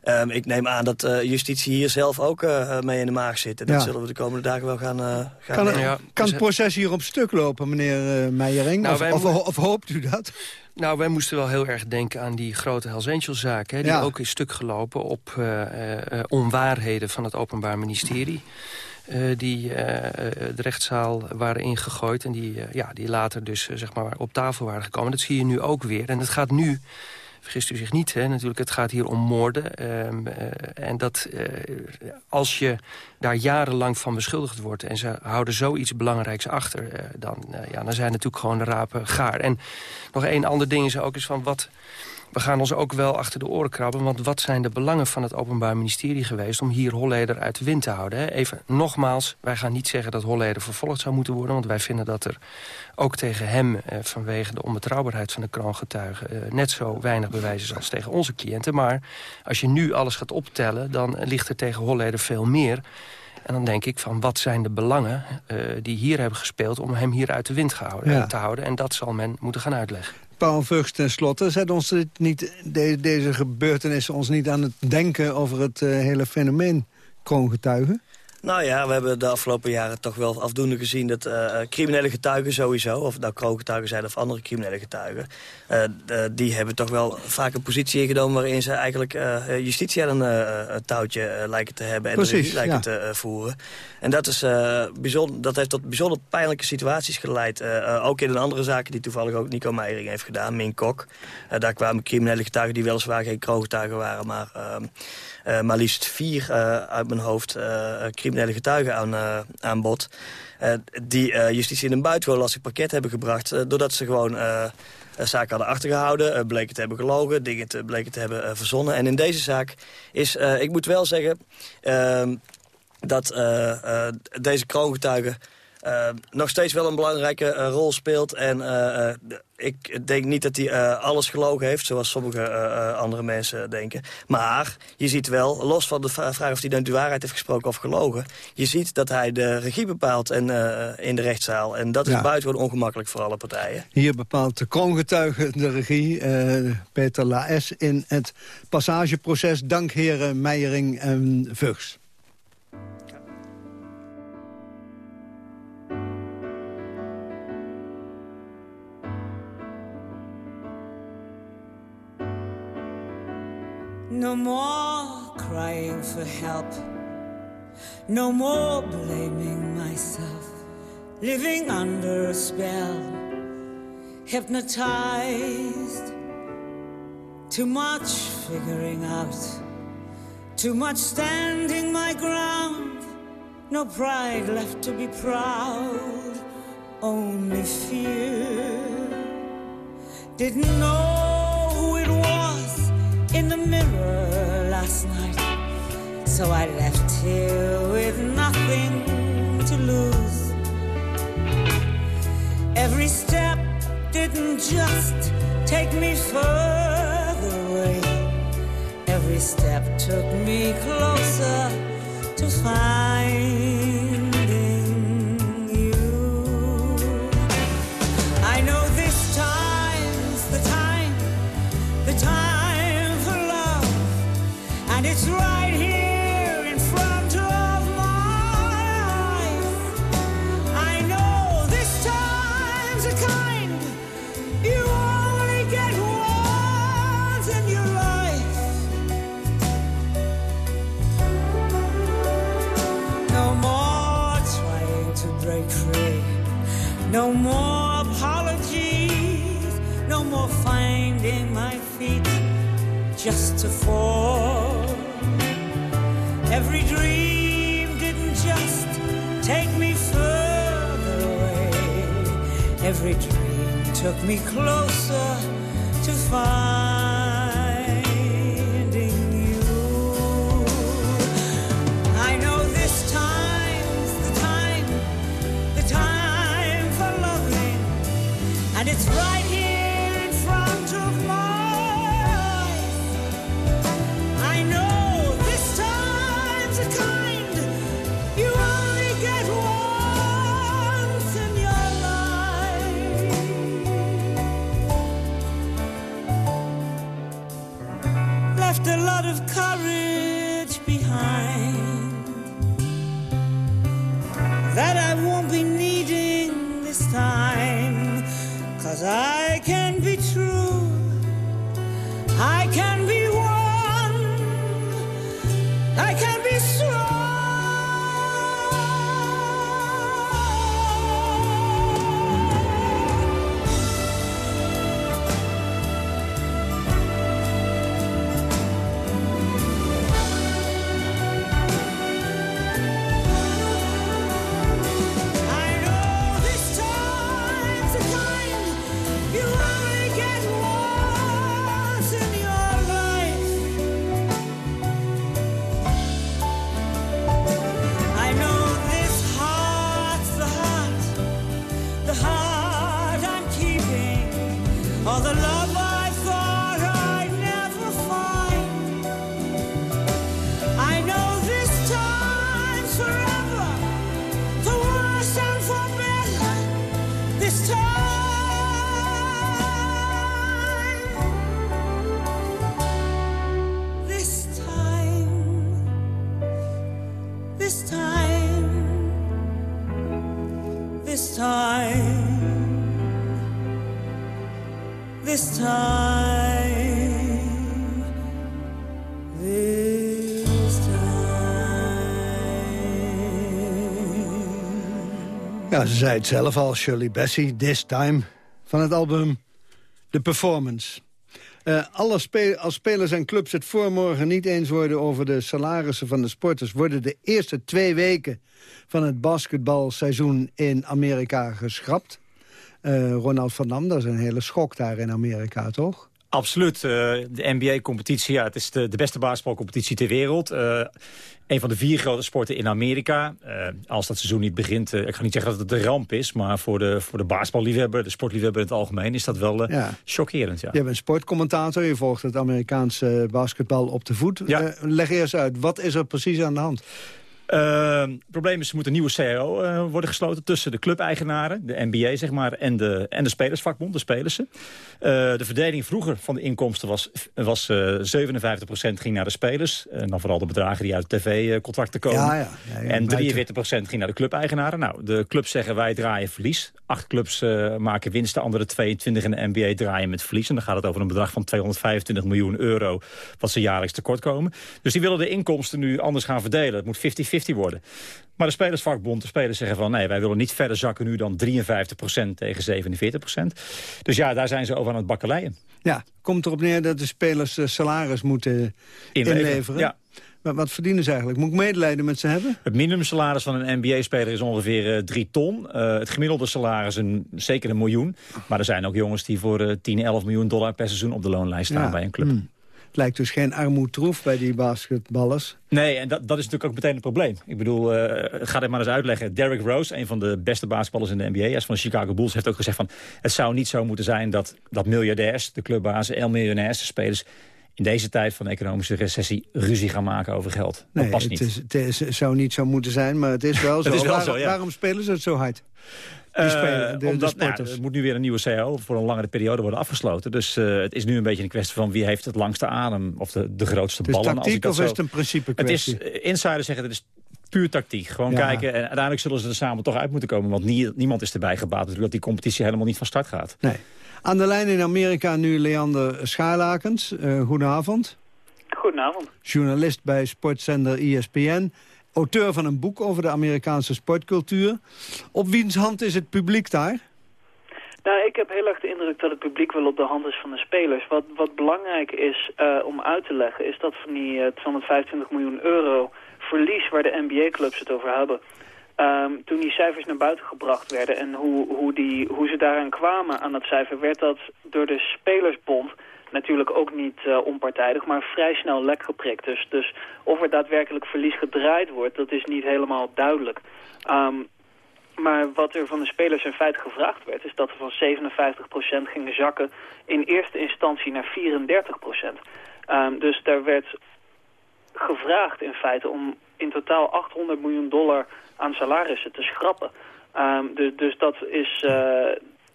ehm, ik neem aan dat eh, justitie hier zelf ook eh, mee in de maag zit. En dat Ja. zullen we de komende dagen wel gaan, eh gaan Kan, het, kan het proces hier op stuk lopen, meneer eh, Meijering? Nou, of, of, hoopt u dat? Nou, wij moesten wel heel erg denken aan die grote Hells Angels-zaak... hè, die Ja. ook is stuk gelopen op eh, eh, eh, onwaarheden van het Openbaar Ministerie... eh, die de rechtszaal waren ingegooid... en die, ja, die later dus zeg maar op tafel waren gekomen. Dat zie je nu ook weer. En het gaat nu, vergist u zich niet, hè, natuurlijk, het gaat hier om moorden. ehm, eh, en dat eh, als je daar jarenlang van beschuldigd wordt... en ze houden zoiets belangrijks achter... eh, dan, ja, dan zijn natuurlijk gewoon de rapen gaar. En nog één ander ding is ook eens van wat... We gaan ons ook wel achter de oren krabben. Want wat zijn de belangen van het Openbaar Ministerie geweest... om hier Holleder uit de wind te houden? Hè? Even nogmaals, wij gaan niet zeggen dat Holleder vervolgd zou moeten worden... want wij vinden dat er ook tegen hem... Eh, vanwege de onbetrouwbaarheid van de kroongetuigen... Eh, net zo weinig bewijs is als tegen onze cliënten. Maar als je nu alles gaat optellen... dan ligt er tegen Holleder veel meer... En dan denk ik van wat zijn de belangen eh, die hier hebben gespeeld... om hem hier uit de wind gehouden, Ja. te houden. En dat zal men moeten gaan uitleggen. Paul Vugst ten slotte, zet ons dit niet, de- deze gebeurtenissen ons niet aan het denken over het eh, hele fenomeen kroongetuigen? Nou ja, we hebben de afgelopen jaren toch wel afdoende gezien... dat eh, criminele getuigen sowieso, of nou kroongetuigen zijn of andere criminele getuigen... eh, eh, die hebben toch wel vaak een positie ingenomen... waarin ze eigenlijk eh, justitie aan een eh, touwtje eh, lijken te hebben... en Precies, lijken ja. te eh, voeren. En dat, is, eh, bijzonder, dat heeft tot bijzonder pijnlijke situaties geleid. eh, eh, ook in een andere zaken die toevallig ook Nico Meijering heeft gedaan, Min Kok. Eh, daar kwamen criminele getuigen die weliswaar geen kroongetuigen waren... maar ehm, eh, maar liefst vier eh, uit mijn hoofd eh, criminele getuigen aan, eh, aan bod. eh, die eh, justitie in een buitengewoon lastig pakket hebben gebracht... eh, doordat ze gewoon eh, eh, zaken hadden achtergehouden... eh, bleken te hebben gelogen, dingen te, bleken te hebben eh, verzonnen. En in deze zaak is, eh, ik moet wel zeggen... ehm, dat eh, eh, deze kroongetuige eh, nog steeds wel een belangrijke eh, rol speelt. En eh, eh, ik denk niet dat hij eh, alles gelogen heeft, zoals sommige eh, eh, andere mensen denken. Maar je ziet wel, los van de vra- vraag of hij dan de waarheid heeft gesproken of gelogen... je ziet dat hij de regie bepaalt en, eh, in de rechtszaal. En dat is Ja. buitengewoon ongemakkelijk voor alle partijen. Hier bepaalt de kroongetuige de regie, eh, Peter Laes, in het passageproces. Dank heren Meijering en Vugs. No more crying for help. No more blaming myself. Living under a spell. Hypnotized. Too much figuring out. Too much standing my ground. No pride left to be proud. Only fear. Didn't know in the mirror last night. So I left here with nothing to lose. Every step didn't just take me further away. Every step took me closer to finding No more trying to break free. No more apologies. No more finding my feet just to fall. Every dream didn't just take me further away. Every dream took me closer to finding Ze zei het zelf al, Shirley Bassey, This Time, van het album The Performance. Eh, alle als spelers en clubs het voor morgen niet eens worden over de salarissen van de sporters... worden de eerste twee weken van het basketbalseizoen in Amerika geschrapt. Eh, Ronald van Dam, dat is een hele schok daar in Amerika, toch? Absoluut. Eh, de NBA-competitie, ja, het is de, de beste basketbalcompetitie ter wereld. Eh, een van de vier grote sporten in Amerika. Eh, als dat seizoen niet begint, ik ga niet zeggen dat het een ramp is... maar voor de, voor de basketballiefhebber, de sportliefhebber in het algemeen... is dat wel Ja. chockerend, ja. Je bent een sportcommentator, je volgt het Amerikaanse basketbal op de voet. Ja. Leg eerst uit, wat is er precies aan de hand? Uh, het probleem is, er moet een nieuwe CAO uh, worden gesloten tussen de clubeigenaren, de NBA zeg maar, en de, en de spelersvakbond, de spelers. Uh, de verdeling vroeger van de inkomsten was, was 57% ging naar de spelers. En dan vooral de bedragen die uit tv-contracten komen. Ja, ja, en 43% ging naar de clubeigenaren. Nou, de clubs zeggen wij draaien verlies. Acht clubs maken winst, de andere 22 in de NBA draaien met verlies. En dan gaat het over een bedrag van 225 miljoen euro... wat ze jaarlijks tekort komen. Dus die willen de inkomsten nu anders gaan verdelen. Het moet 50-50 worden. Maar de spelersvakbond, de spelers zeggen van... nee, wij willen niet verder zakken nu dan 53% tegen 47% Dus ja, daar zijn ze over aan het bakkeleien. Ja, komt erop neer dat de spelers salaris moeten inleveren. inleveren. Ja. Maar wat verdienen ze eigenlijk? Moet ik medelijden met ze hebben? Het minimumsalaris van een NBA-speler is ongeveer uh, 3 ton. Uh, het gemiddelde salaris een, zeker een miljoen. Maar er zijn ook jongens die voor uh, 10, 11 miljoen dollar per seizoen op de loonlijst staan Ja. bij een club. Hmm. Het lijkt dus geen armoedtroef bij die basketballers. Nee, en dat, dat is natuurlijk ook meteen het probleem. Ik bedoel, uh, ga dit maar eens uitleggen. Derrick Rose, een van de beste basketballers in de NBA... is van de Chicago Bulls, heeft ook gezegd van... het zou niet zo moeten zijn dat, dat miljardairs, de clubbazen... el miljonairs, de spelers in deze tijd van economische recessie ruzie gaan maken over geld. Dat Nee, past het, niet. is, het is- het zou niet zo moeten zijn, maar het is wel (laughs) zo. Het is wel waarom, zo, ja. waarom spelen ze het zo hard? Die Eh, spelen- de- de omdat, nou er moet nu weer een nieuwe CAO voor een langere periode worden afgesloten. Dus eh, het is nu een beetje een kwestie van wie heeft het langste adem... of de, de grootste Het is ballen. als ik tactiek dat of zo... is het een principe Het is, kwestie? eh, insiders zeggen het is puur tactiek. Gewoon Ja. kijken en uiteindelijk zullen ze er samen toch uit moeten komen. Want nie- niemand is erbij gebaat natuurlijk dat die competitie helemaal niet van start gaat. Nee. Aan de lijn in Amerika nu Leander Schaarlakens. Eh, goedenavond. Goedenavond. Journalist bij sportzender E ESPN. Auteur van een boek over de Amerikaanse sportcultuur. Op wiens hand is het publiek daar? Nou, ik heb heel erg de indruk dat het publiek wel op de hand is van de spelers. Wat, wat belangrijk is eh, om uit te leggen, is dat van die eh, 225 miljoen euro verlies waar de NBA-clubs het over hebben. Ehm, toen die cijfers naar buiten gebracht werden en hoe, hoe, die, hoe ze daaraan kwamen aan dat cijfer, werd dat door de Spelersbond natuurlijk ook niet eh, onpartijdig, maar vrij snel lek geprikt. Dus, dus of er daadwerkelijk verlies gedraaid wordt, dat is niet helemaal duidelijk. Ehm, maar wat er van de spelers in feite gevraagd werd... is dat we van 57% gingen zakken in eerste instantie naar 34%. Ehm, dus daar werd gevraagd in feite om in totaal 800 miljoen dollar aan salarissen te schrappen. Ehm, dus, dus dat is... eh,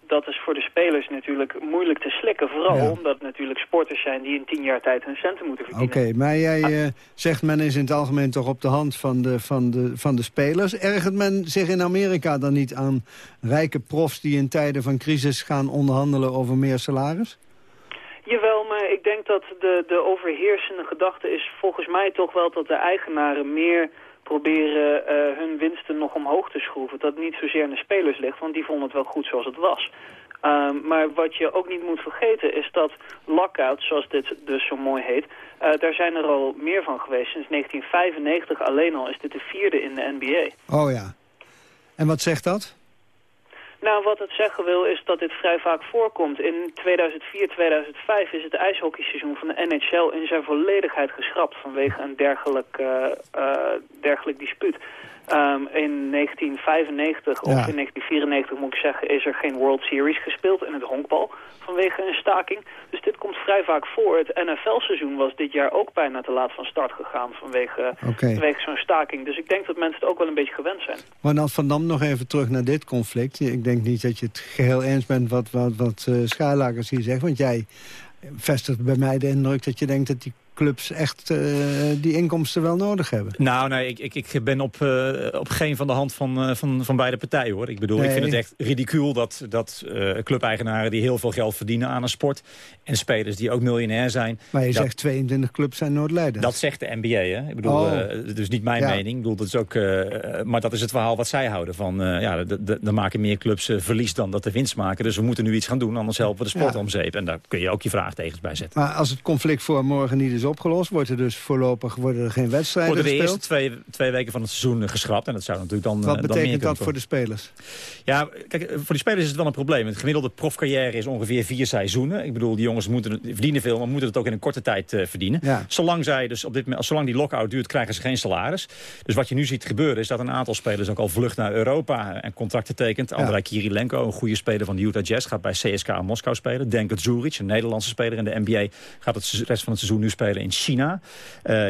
dat is voor de spelers natuurlijk moeilijk te slikken. Vooral Ja. omdat het natuurlijk sporters zijn die in tien jaar tijd hun centen moeten Oké, verdienen. maar jij eh, zegt men is in het algemeen toch op de hand van de, van, de, van de spelers. Ergert men zich in Amerika dan niet aan rijke profs... die in tijden van crisis gaan onderhandelen over meer salaris? Jawel, maar ik denk dat de, de overheersende gedachte is volgens mij toch wel dat de eigenaren meer proberen eh, hun winsten nog omhoog te schroeven. Dat niet zozeer aan de spelers ligt, want die vonden het wel goed zoals het was. Ehm, maar wat je ook niet moet vergeten is dat lockouts, zoals dit dus zo mooi heet, eh, daar zijn er al meer van geweest. Sinds 1995 alleen al is dit de vierde in de NBA. Oh ja. En wat zegt dat? Nou, wat het zeggen wil is dat dit vrij vaak voorkomt. In 2004, 2005 is het ijshockeyseizoen van de NHL in zijn volledigheid geschrapt vanwege een dergelijk, eh, eh, dergelijk dispuut. Ehm, in 1995 of in 1994 moet ik zeggen is er geen World Series gespeeld in het honkbal vanwege een staking. Dus dit komt vrij vaak voor. Het NFL-seizoen was dit jaar ook bijna te laat van start gegaan vanwege, vanwege zo'n staking. Dus ik denk dat mensen het ook wel een beetje gewend zijn. Ronald van Dam, nog even terug naar dit conflict. Ik denk niet dat je het geheel eens bent wat, wat, wat Schaarlakers hier zegt. Want jij vestigt bij mij de indruk dat je denkt dat die clubs echt eh, die inkomsten wel nodig hebben. Nou, nee, ik, ik, ik ben op, eh, op geen van de hand van, eh, van, van beide partijen, hoor. Ik bedoel, ik vind het echt ridicuul dat, dat clubeigenaren die heel veel geld verdienen aan een sport... en spelers die ook miljonair zijn... Maar je dat, zegt 22 clubs zijn Noord-Leidend. Dat zegt de NBA, hè? Ik bedoel, Oh. dus niet mijn Ja. mening. Ik bedoel, dat is ook, maar dat is het verhaal wat zij houden. Van, ja, de- de- dan maken meer clubs verlies dan dat de winst maken. Dus we moeten nu iets gaan doen, anders helpen we de sport Ja. om zeep. En daar kun je ook je vraagtekens bij zetten. Maar als het conflict voor morgen niet is opgelost... wordt er dus voorlopig worden er geen wedstrijden Worden de gespeeld. eerste twee, twee weken van het seizoen eh, geschrapt. En dat zou natuurlijk dan, Wat eh, dan meer betekent dat voor de spelers? Ja, kijk, voor die spelers is het wel een probleem. Het gemiddelde profcarrière is ongeveer vier seizoenen. Ik bedoel, die jongens moeten, het- verdienen veel, maar moeten het ook in een korte tijd eh, verdienen. Ja. Zolang, zij dus op dit, moment- zolang die lockout duurt, krijgen ze geen salaris. Dus wat je nu ziet gebeuren, is dat een aantal spelers ook al vlucht naar Europa eh, en contracten tekent. Andrei Kirilenko, een goede speler van de Utah Jazz, gaat bij CSKA Moskou spelen. Denko Zuric, een Nederlandse speler in de NBA, gaat het rest van het seizoen nu spelen spelen in China.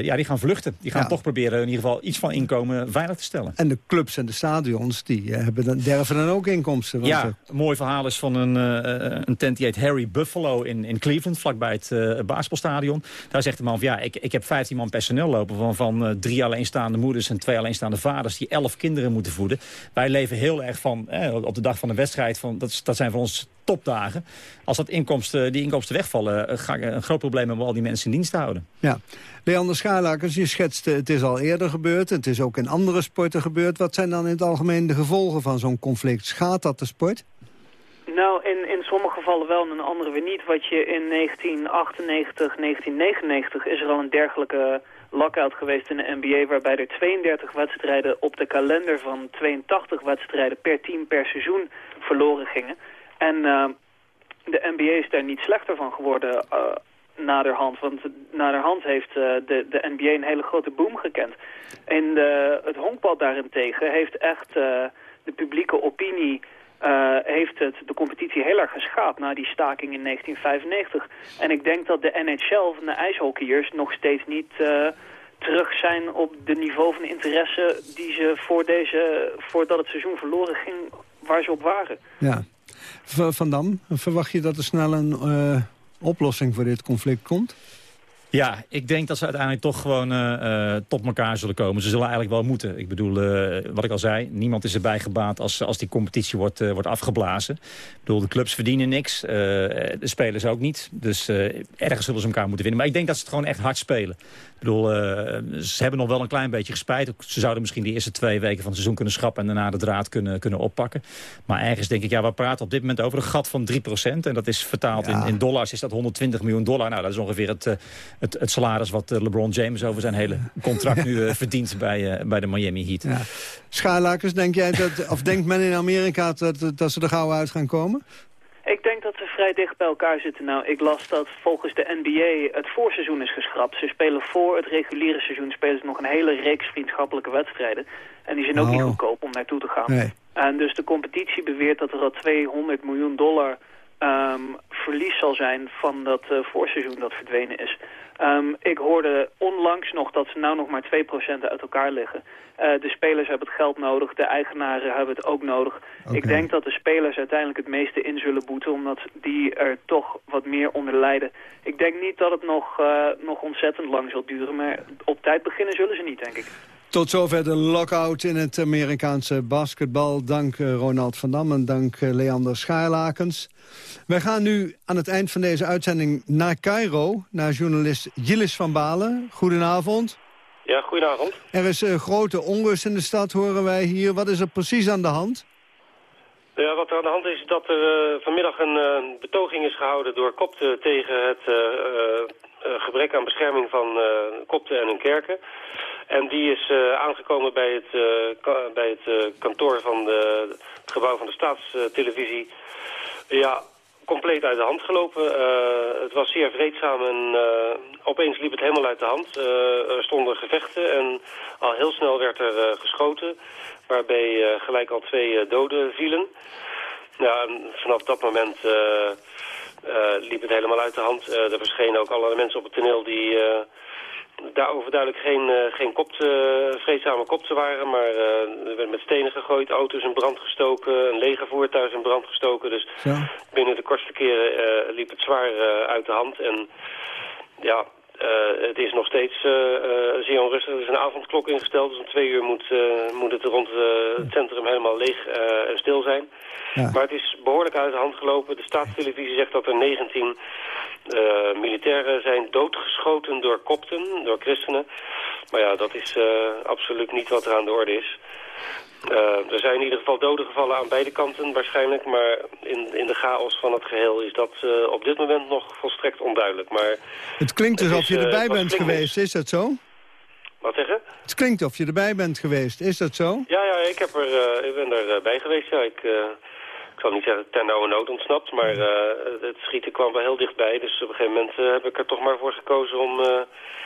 ja, die gaan vluchten. Die gaan toch proberen in ieder geval iets van inkomen veilig te stellen. En de clubs en de stadions, die hebben dan, derven dan ook inkomsten. Ja, mooi verhaal is van een, een tent die heet Harry Buffalo in, in Cleveland, vlakbij het uh, basketbalstadion. Daar zegt de man van ja, ik, ik heb 15 man personeel lopen van, van drie alleenstaande moeders en twee alleenstaande vaders die elf kinderen moeten voeden. Wij leven heel erg van, eh, op de dag van de wedstrijd, van, dat, dat zijn voor ons topdagen. Als dat inkomsten, die inkomsten wegvallen, eh, ga ik een groot probleem hebben om al die mensen in dienst te houden. Ja. Leander Schaarlakers, je schetst, het is al eerder gebeurd. Het is ook in andere sporten gebeurd. Wat zijn dan in het algemeen de gevolgen van zo'n conflict? Schaadt dat de sport? Nou, in, in sommige gevallen wel en in andere weer niet. Wat je in 1998, 1999 is er al een dergelijke lockout geweest in de NBA... waarbij er 32 wedstrijden op de kalender van 82 wedstrijden per team per seizoen verloren gingen. En uh, de NBA is daar niet slechter van geworden uh, naderhand. Want naderhand heeft uh, de, de NBA een hele grote boom gekend. En de, het honkbal daarentegen heeft echt de publieke opinie heeft het de competitie heel erg geschaad na die staking in 1995. En ik denk dat de NHL van de ijshockeyers nog steeds niet terug zijn op de niveau van interesse die ze voor deze, voordat het seizoen verloren ging, waar ze op waren. Ja. Van Dam, verwacht je dat er snel een uh, oplossing voor dit conflict komt? Ja, ik denk dat ze uiteindelijk toch gewoon uh, tot elkaar zullen komen. Ze zullen eigenlijk wel moeten. Ik bedoel, uh, wat ik al zei, niemand is erbij gebaat als, als die competitie wordt, wordt afgeblazen. Ik bedoel, de clubs verdienen niks, de spelers ook niet. Dus ergens zullen ze elkaar moeten winnen. Maar ik denk dat ze het gewoon echt hard spelen. Ik bedoel, ze hebben nog wel een klein beetje gespijt. Ze zouden misschien de eerste twee weken van het seizoen kunnen schrappen... en daarna de draad kunnen, kunnen oppakken. Maar ergens denk ik, ja, we praten op dit moment over een gat van 3%. En dat is vertaald in, in dollars, is dat 120 miljoen dollar. Nou, dat is ongeveer het het, het salaris wat eh, LeBron James over zijn hele contract (laughs) nu uh, verdient bij, uh, bij de Miami Heat. Ja. Schaarlakers, denk jij dat, of denkt men in Amerika dat, dat ze er gauw uit gaan komen? Ik denk dat ze vrij dicht bij elkaar zitten. Nou, ik las dat volgens de NBA het voorseizoen is geschrapt. Ze spelen voor het reguliere seizoen spelen ze nog een hele reeks vriendschappelijke wedstrijden. En die zijn ook niet Oh. goedkoop om naartoe te gaan. Nee. En dus de competitie beweert dat er al 200 miljoen dollar ehm, verlies zal zijn van dat eh, voorseizoen dat verdwenen is. Ehm, ik hoorde onlangs nog dat ze nou nog maar 2% uit elkaar liggen. Eh, de spelers hebben het geld nodig, de eigenaren hebben het ook nodig. Ik denk dat de spelers uiteindelijk het meeste in zullen boeten... omdat die er toch wat meer onder lijden. Ik denk niet dat het nog, eh, nog ontzettend lang zal duren... maar op tijd beginnen zullen ze niet, denk ik. Tot zover de lockout in het Amerikaanse basketbal. Dank eh, Ronald van Dam en dank eh, Leander Schaarlakens. Wij gaan nu aan het eind van deze uitzending naar Cairo... naar journalist Gilles van Balen. Goedenavond. Ja, goedenavond. Er is eh, grote onrust in de stad, horen wij hier. Wat is er precies aan de hand? Ja, wat er aan de hand is, is dat er vanmiddag een betoging is gehouden door kopten tegen het gebrek aan bescherming van kopten en hun kerken. En die is eh, aangekomen bij het, eh, bij het eh, kantoor van de, het gebouw van de staatstelevisie. Ja, compleet uit de hand gelopen. Het was zeer vreedzaam en opeens liep het helemaal uit de hand. Er stonden gevechten en al heel snel werd er geschoten. Waarbij gelijk al twee doden vielen. Ja, en vanaf dat moment liep het helemaal uit de hand. Er verschenen ook allerlei mensen op het toneel die daar overduidelijk geen, eh, geen kopte, vreedzame kopten waren. Maar eh, er werd met stenen gegooid, auto's in brand gestoken, een legervoertuig in brand gestoken. Dus binnen de kortste keren eh, liep het zwaar uit de hand. En ja, eh, het is nog steeds eh, eh, zeer onrustig. Er is een avondklok ingesteld, dus om twee uur moet, moet het rond het centrum helemaal leeg en stil zijn. Maar het is behoorlijk uit de hand gelopen. De staatstelevisie zegt dat er 19 eh, militairen zijn doodgeschoten door kopten, door christenen. Maar ja, dat is absoluut niet wat er aan de orde is. Eh, er zijn in ieder geval doden gevallen aan beide kanten waarschijnlijk. Maar in, in de chaos van het geheel is dat eh, op dit moment nog volstrekt onduidelijk. Maar Het klinkt alsof je eh, erbij bent geweest, is dat zo? wat zeggen? Het klinkt of je erbij bent geweest, is dat zo? Ja, ja, ik, heb er, ik ben er eh, bij geweest. Ja. Ik, ik zal niet zeggen ter nauwe nood ontsnapt, maar eh, het schieten kwam wel heel dichtbij. Dus op een gegeven moment eh, heb ik er toch maar voor gekozen om eh,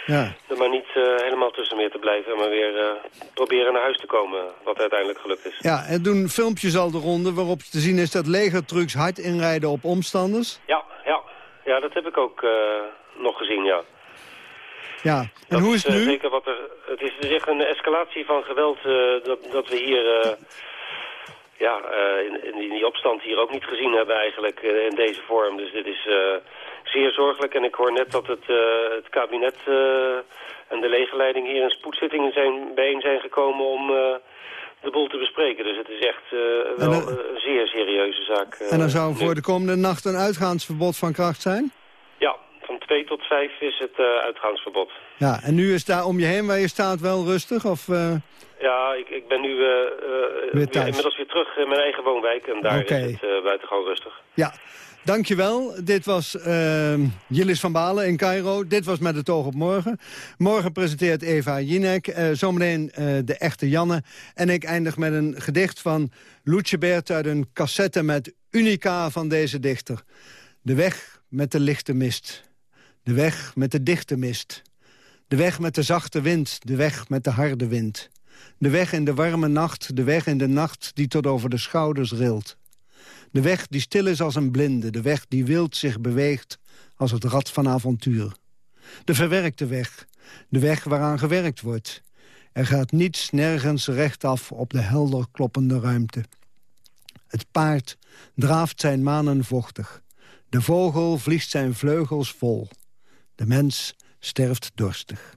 Ja. er maar niet helemaal tussen meer te blijven. Maar weer proberen naar huis te komen, wat uiteindelijk gelukt is. Ja, er doen filmpjes al de ronde waarop te zien is dat legertrucks hard inrijden op omstanders. Ja, ja, ja, dat heb ik ook nog gezien, ja. Ja, en Dat hoe is het nu? zeker wat er, het is echt een escalatie van geweld dat, dat we hier... ja, eh, in, in die opstand hier ook niet gezien hebben eigenlijk eh, in deze vorm. Dus dit is eh, zeer zorgelijk. En ik hoor net dat het, het kabinet en de legerleiding hier in spoedzittingen zijn, bijeen zijn gekomen om de boel te bespreken. Dus het is echt wel dan- een zeer serieuze zaak. En dan zou nu. voor de komende nacht een uitgaansverbod van kracht zijn? Ja, van 2 tot 5 is het uitgaansverbod. Ja, en nu is daar om je heen waar je staat wel rustig? Of, Ja, ik, ik ben nu eh, eh, weer thuis. inmiddels weer terug in mijn eigen woonwijk. En daar is het uh, buitengewoon rustig. Ja, dankjewel. Dit was uh, Jillis van Balen in Cairo. Dit was Met het oog op morgen. Morgen presenteert Eva Jinek. Uh, zometeen de echte Janne. En ik eindig met een gedicht van Loetje Bert uit een cassette met Unica van deze dichter. De weg met de lichte mist. De weg met de dichte mist. De weg met de zachte wind. De weg met de harde wind. De weg in de warme nacht. De weg in de nacht die tot over de schouders rilt. De weg die stil is als een blinde, de weg die wild zich beweegt als het rad van avontuur. De verwerkte weg, de weg waaraan gewerkt wordt. Er gaat niets nergens rechtaf op de helder kloppende ruimte. Het paard draaft zijn manen vochtig. De vogel vliegt zijn vleugels vol. De mens sterft dorstig.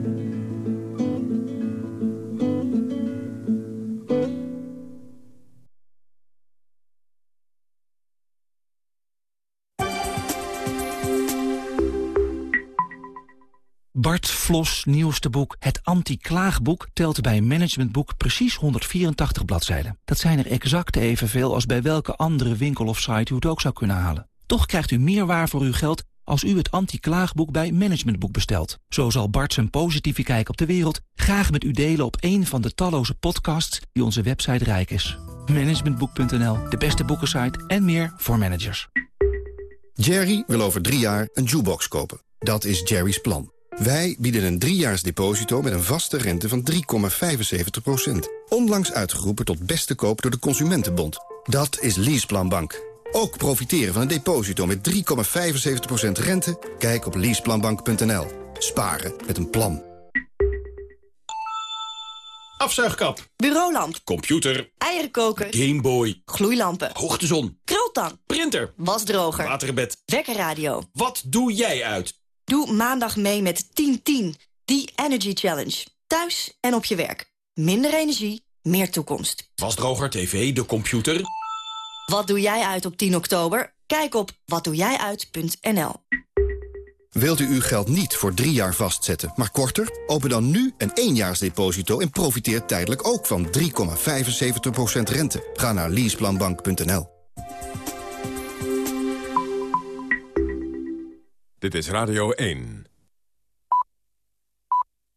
Vlos nieuwste boek Het Anti-Klaagboek telt bij Managementboek precies 184 bladzijden. Dat zijn er exact evenveel als bij welke andere winkel of site u het ook zou kunnen halen. Toch krijgt u meer waar voor uw geld als u het Anti-Klaagboek bij Managementboek bestelt. Zo zal Bart zijn positieve kijk op de wereld graag met u delen op een van de talloze podcasts die onze website rijk is. Managementboek.nl, de beste boekensite en meer voor managers. Jerry wil over drie jaar een jukebox kopen. Dat is Jerry's plan. Wij bieden een driejaars deposito met een vaste rente van 3,75%. Onlangs uitgeroepen tot beste koop door de Consumentenbond. Dat is Leaseplan Bank. Ook profiteren van een deposito met 3,75% rente? Kijk op leaseplanbank.nl. Sparen met een plan. Afzuigkap. Bureaulamp. Computer. Eierenkoker. Gameboy. Gloeilampen. Hoogtezon. Krultang. Printer. Wasdroger. Waterbed. Wekkerradio. Wat doe jij uit? Doe maandag mee met 1010. Die Energy Challenge. Thuis en op je werk. Minder energie, meer toekomst. Wasdroger, tv, de computer. Wat doe jij uit op 10 oktober? Kijk op watdoejijuit.nl. Wilt u uw geld niet voor drie jaar vastzetten, maar korter? Open dan nu een éénjaarsdeposito en profiteer tijdelijk ook van 3,75% rente. Ga naar leaseplanbank.nl. Dit is Radio 1.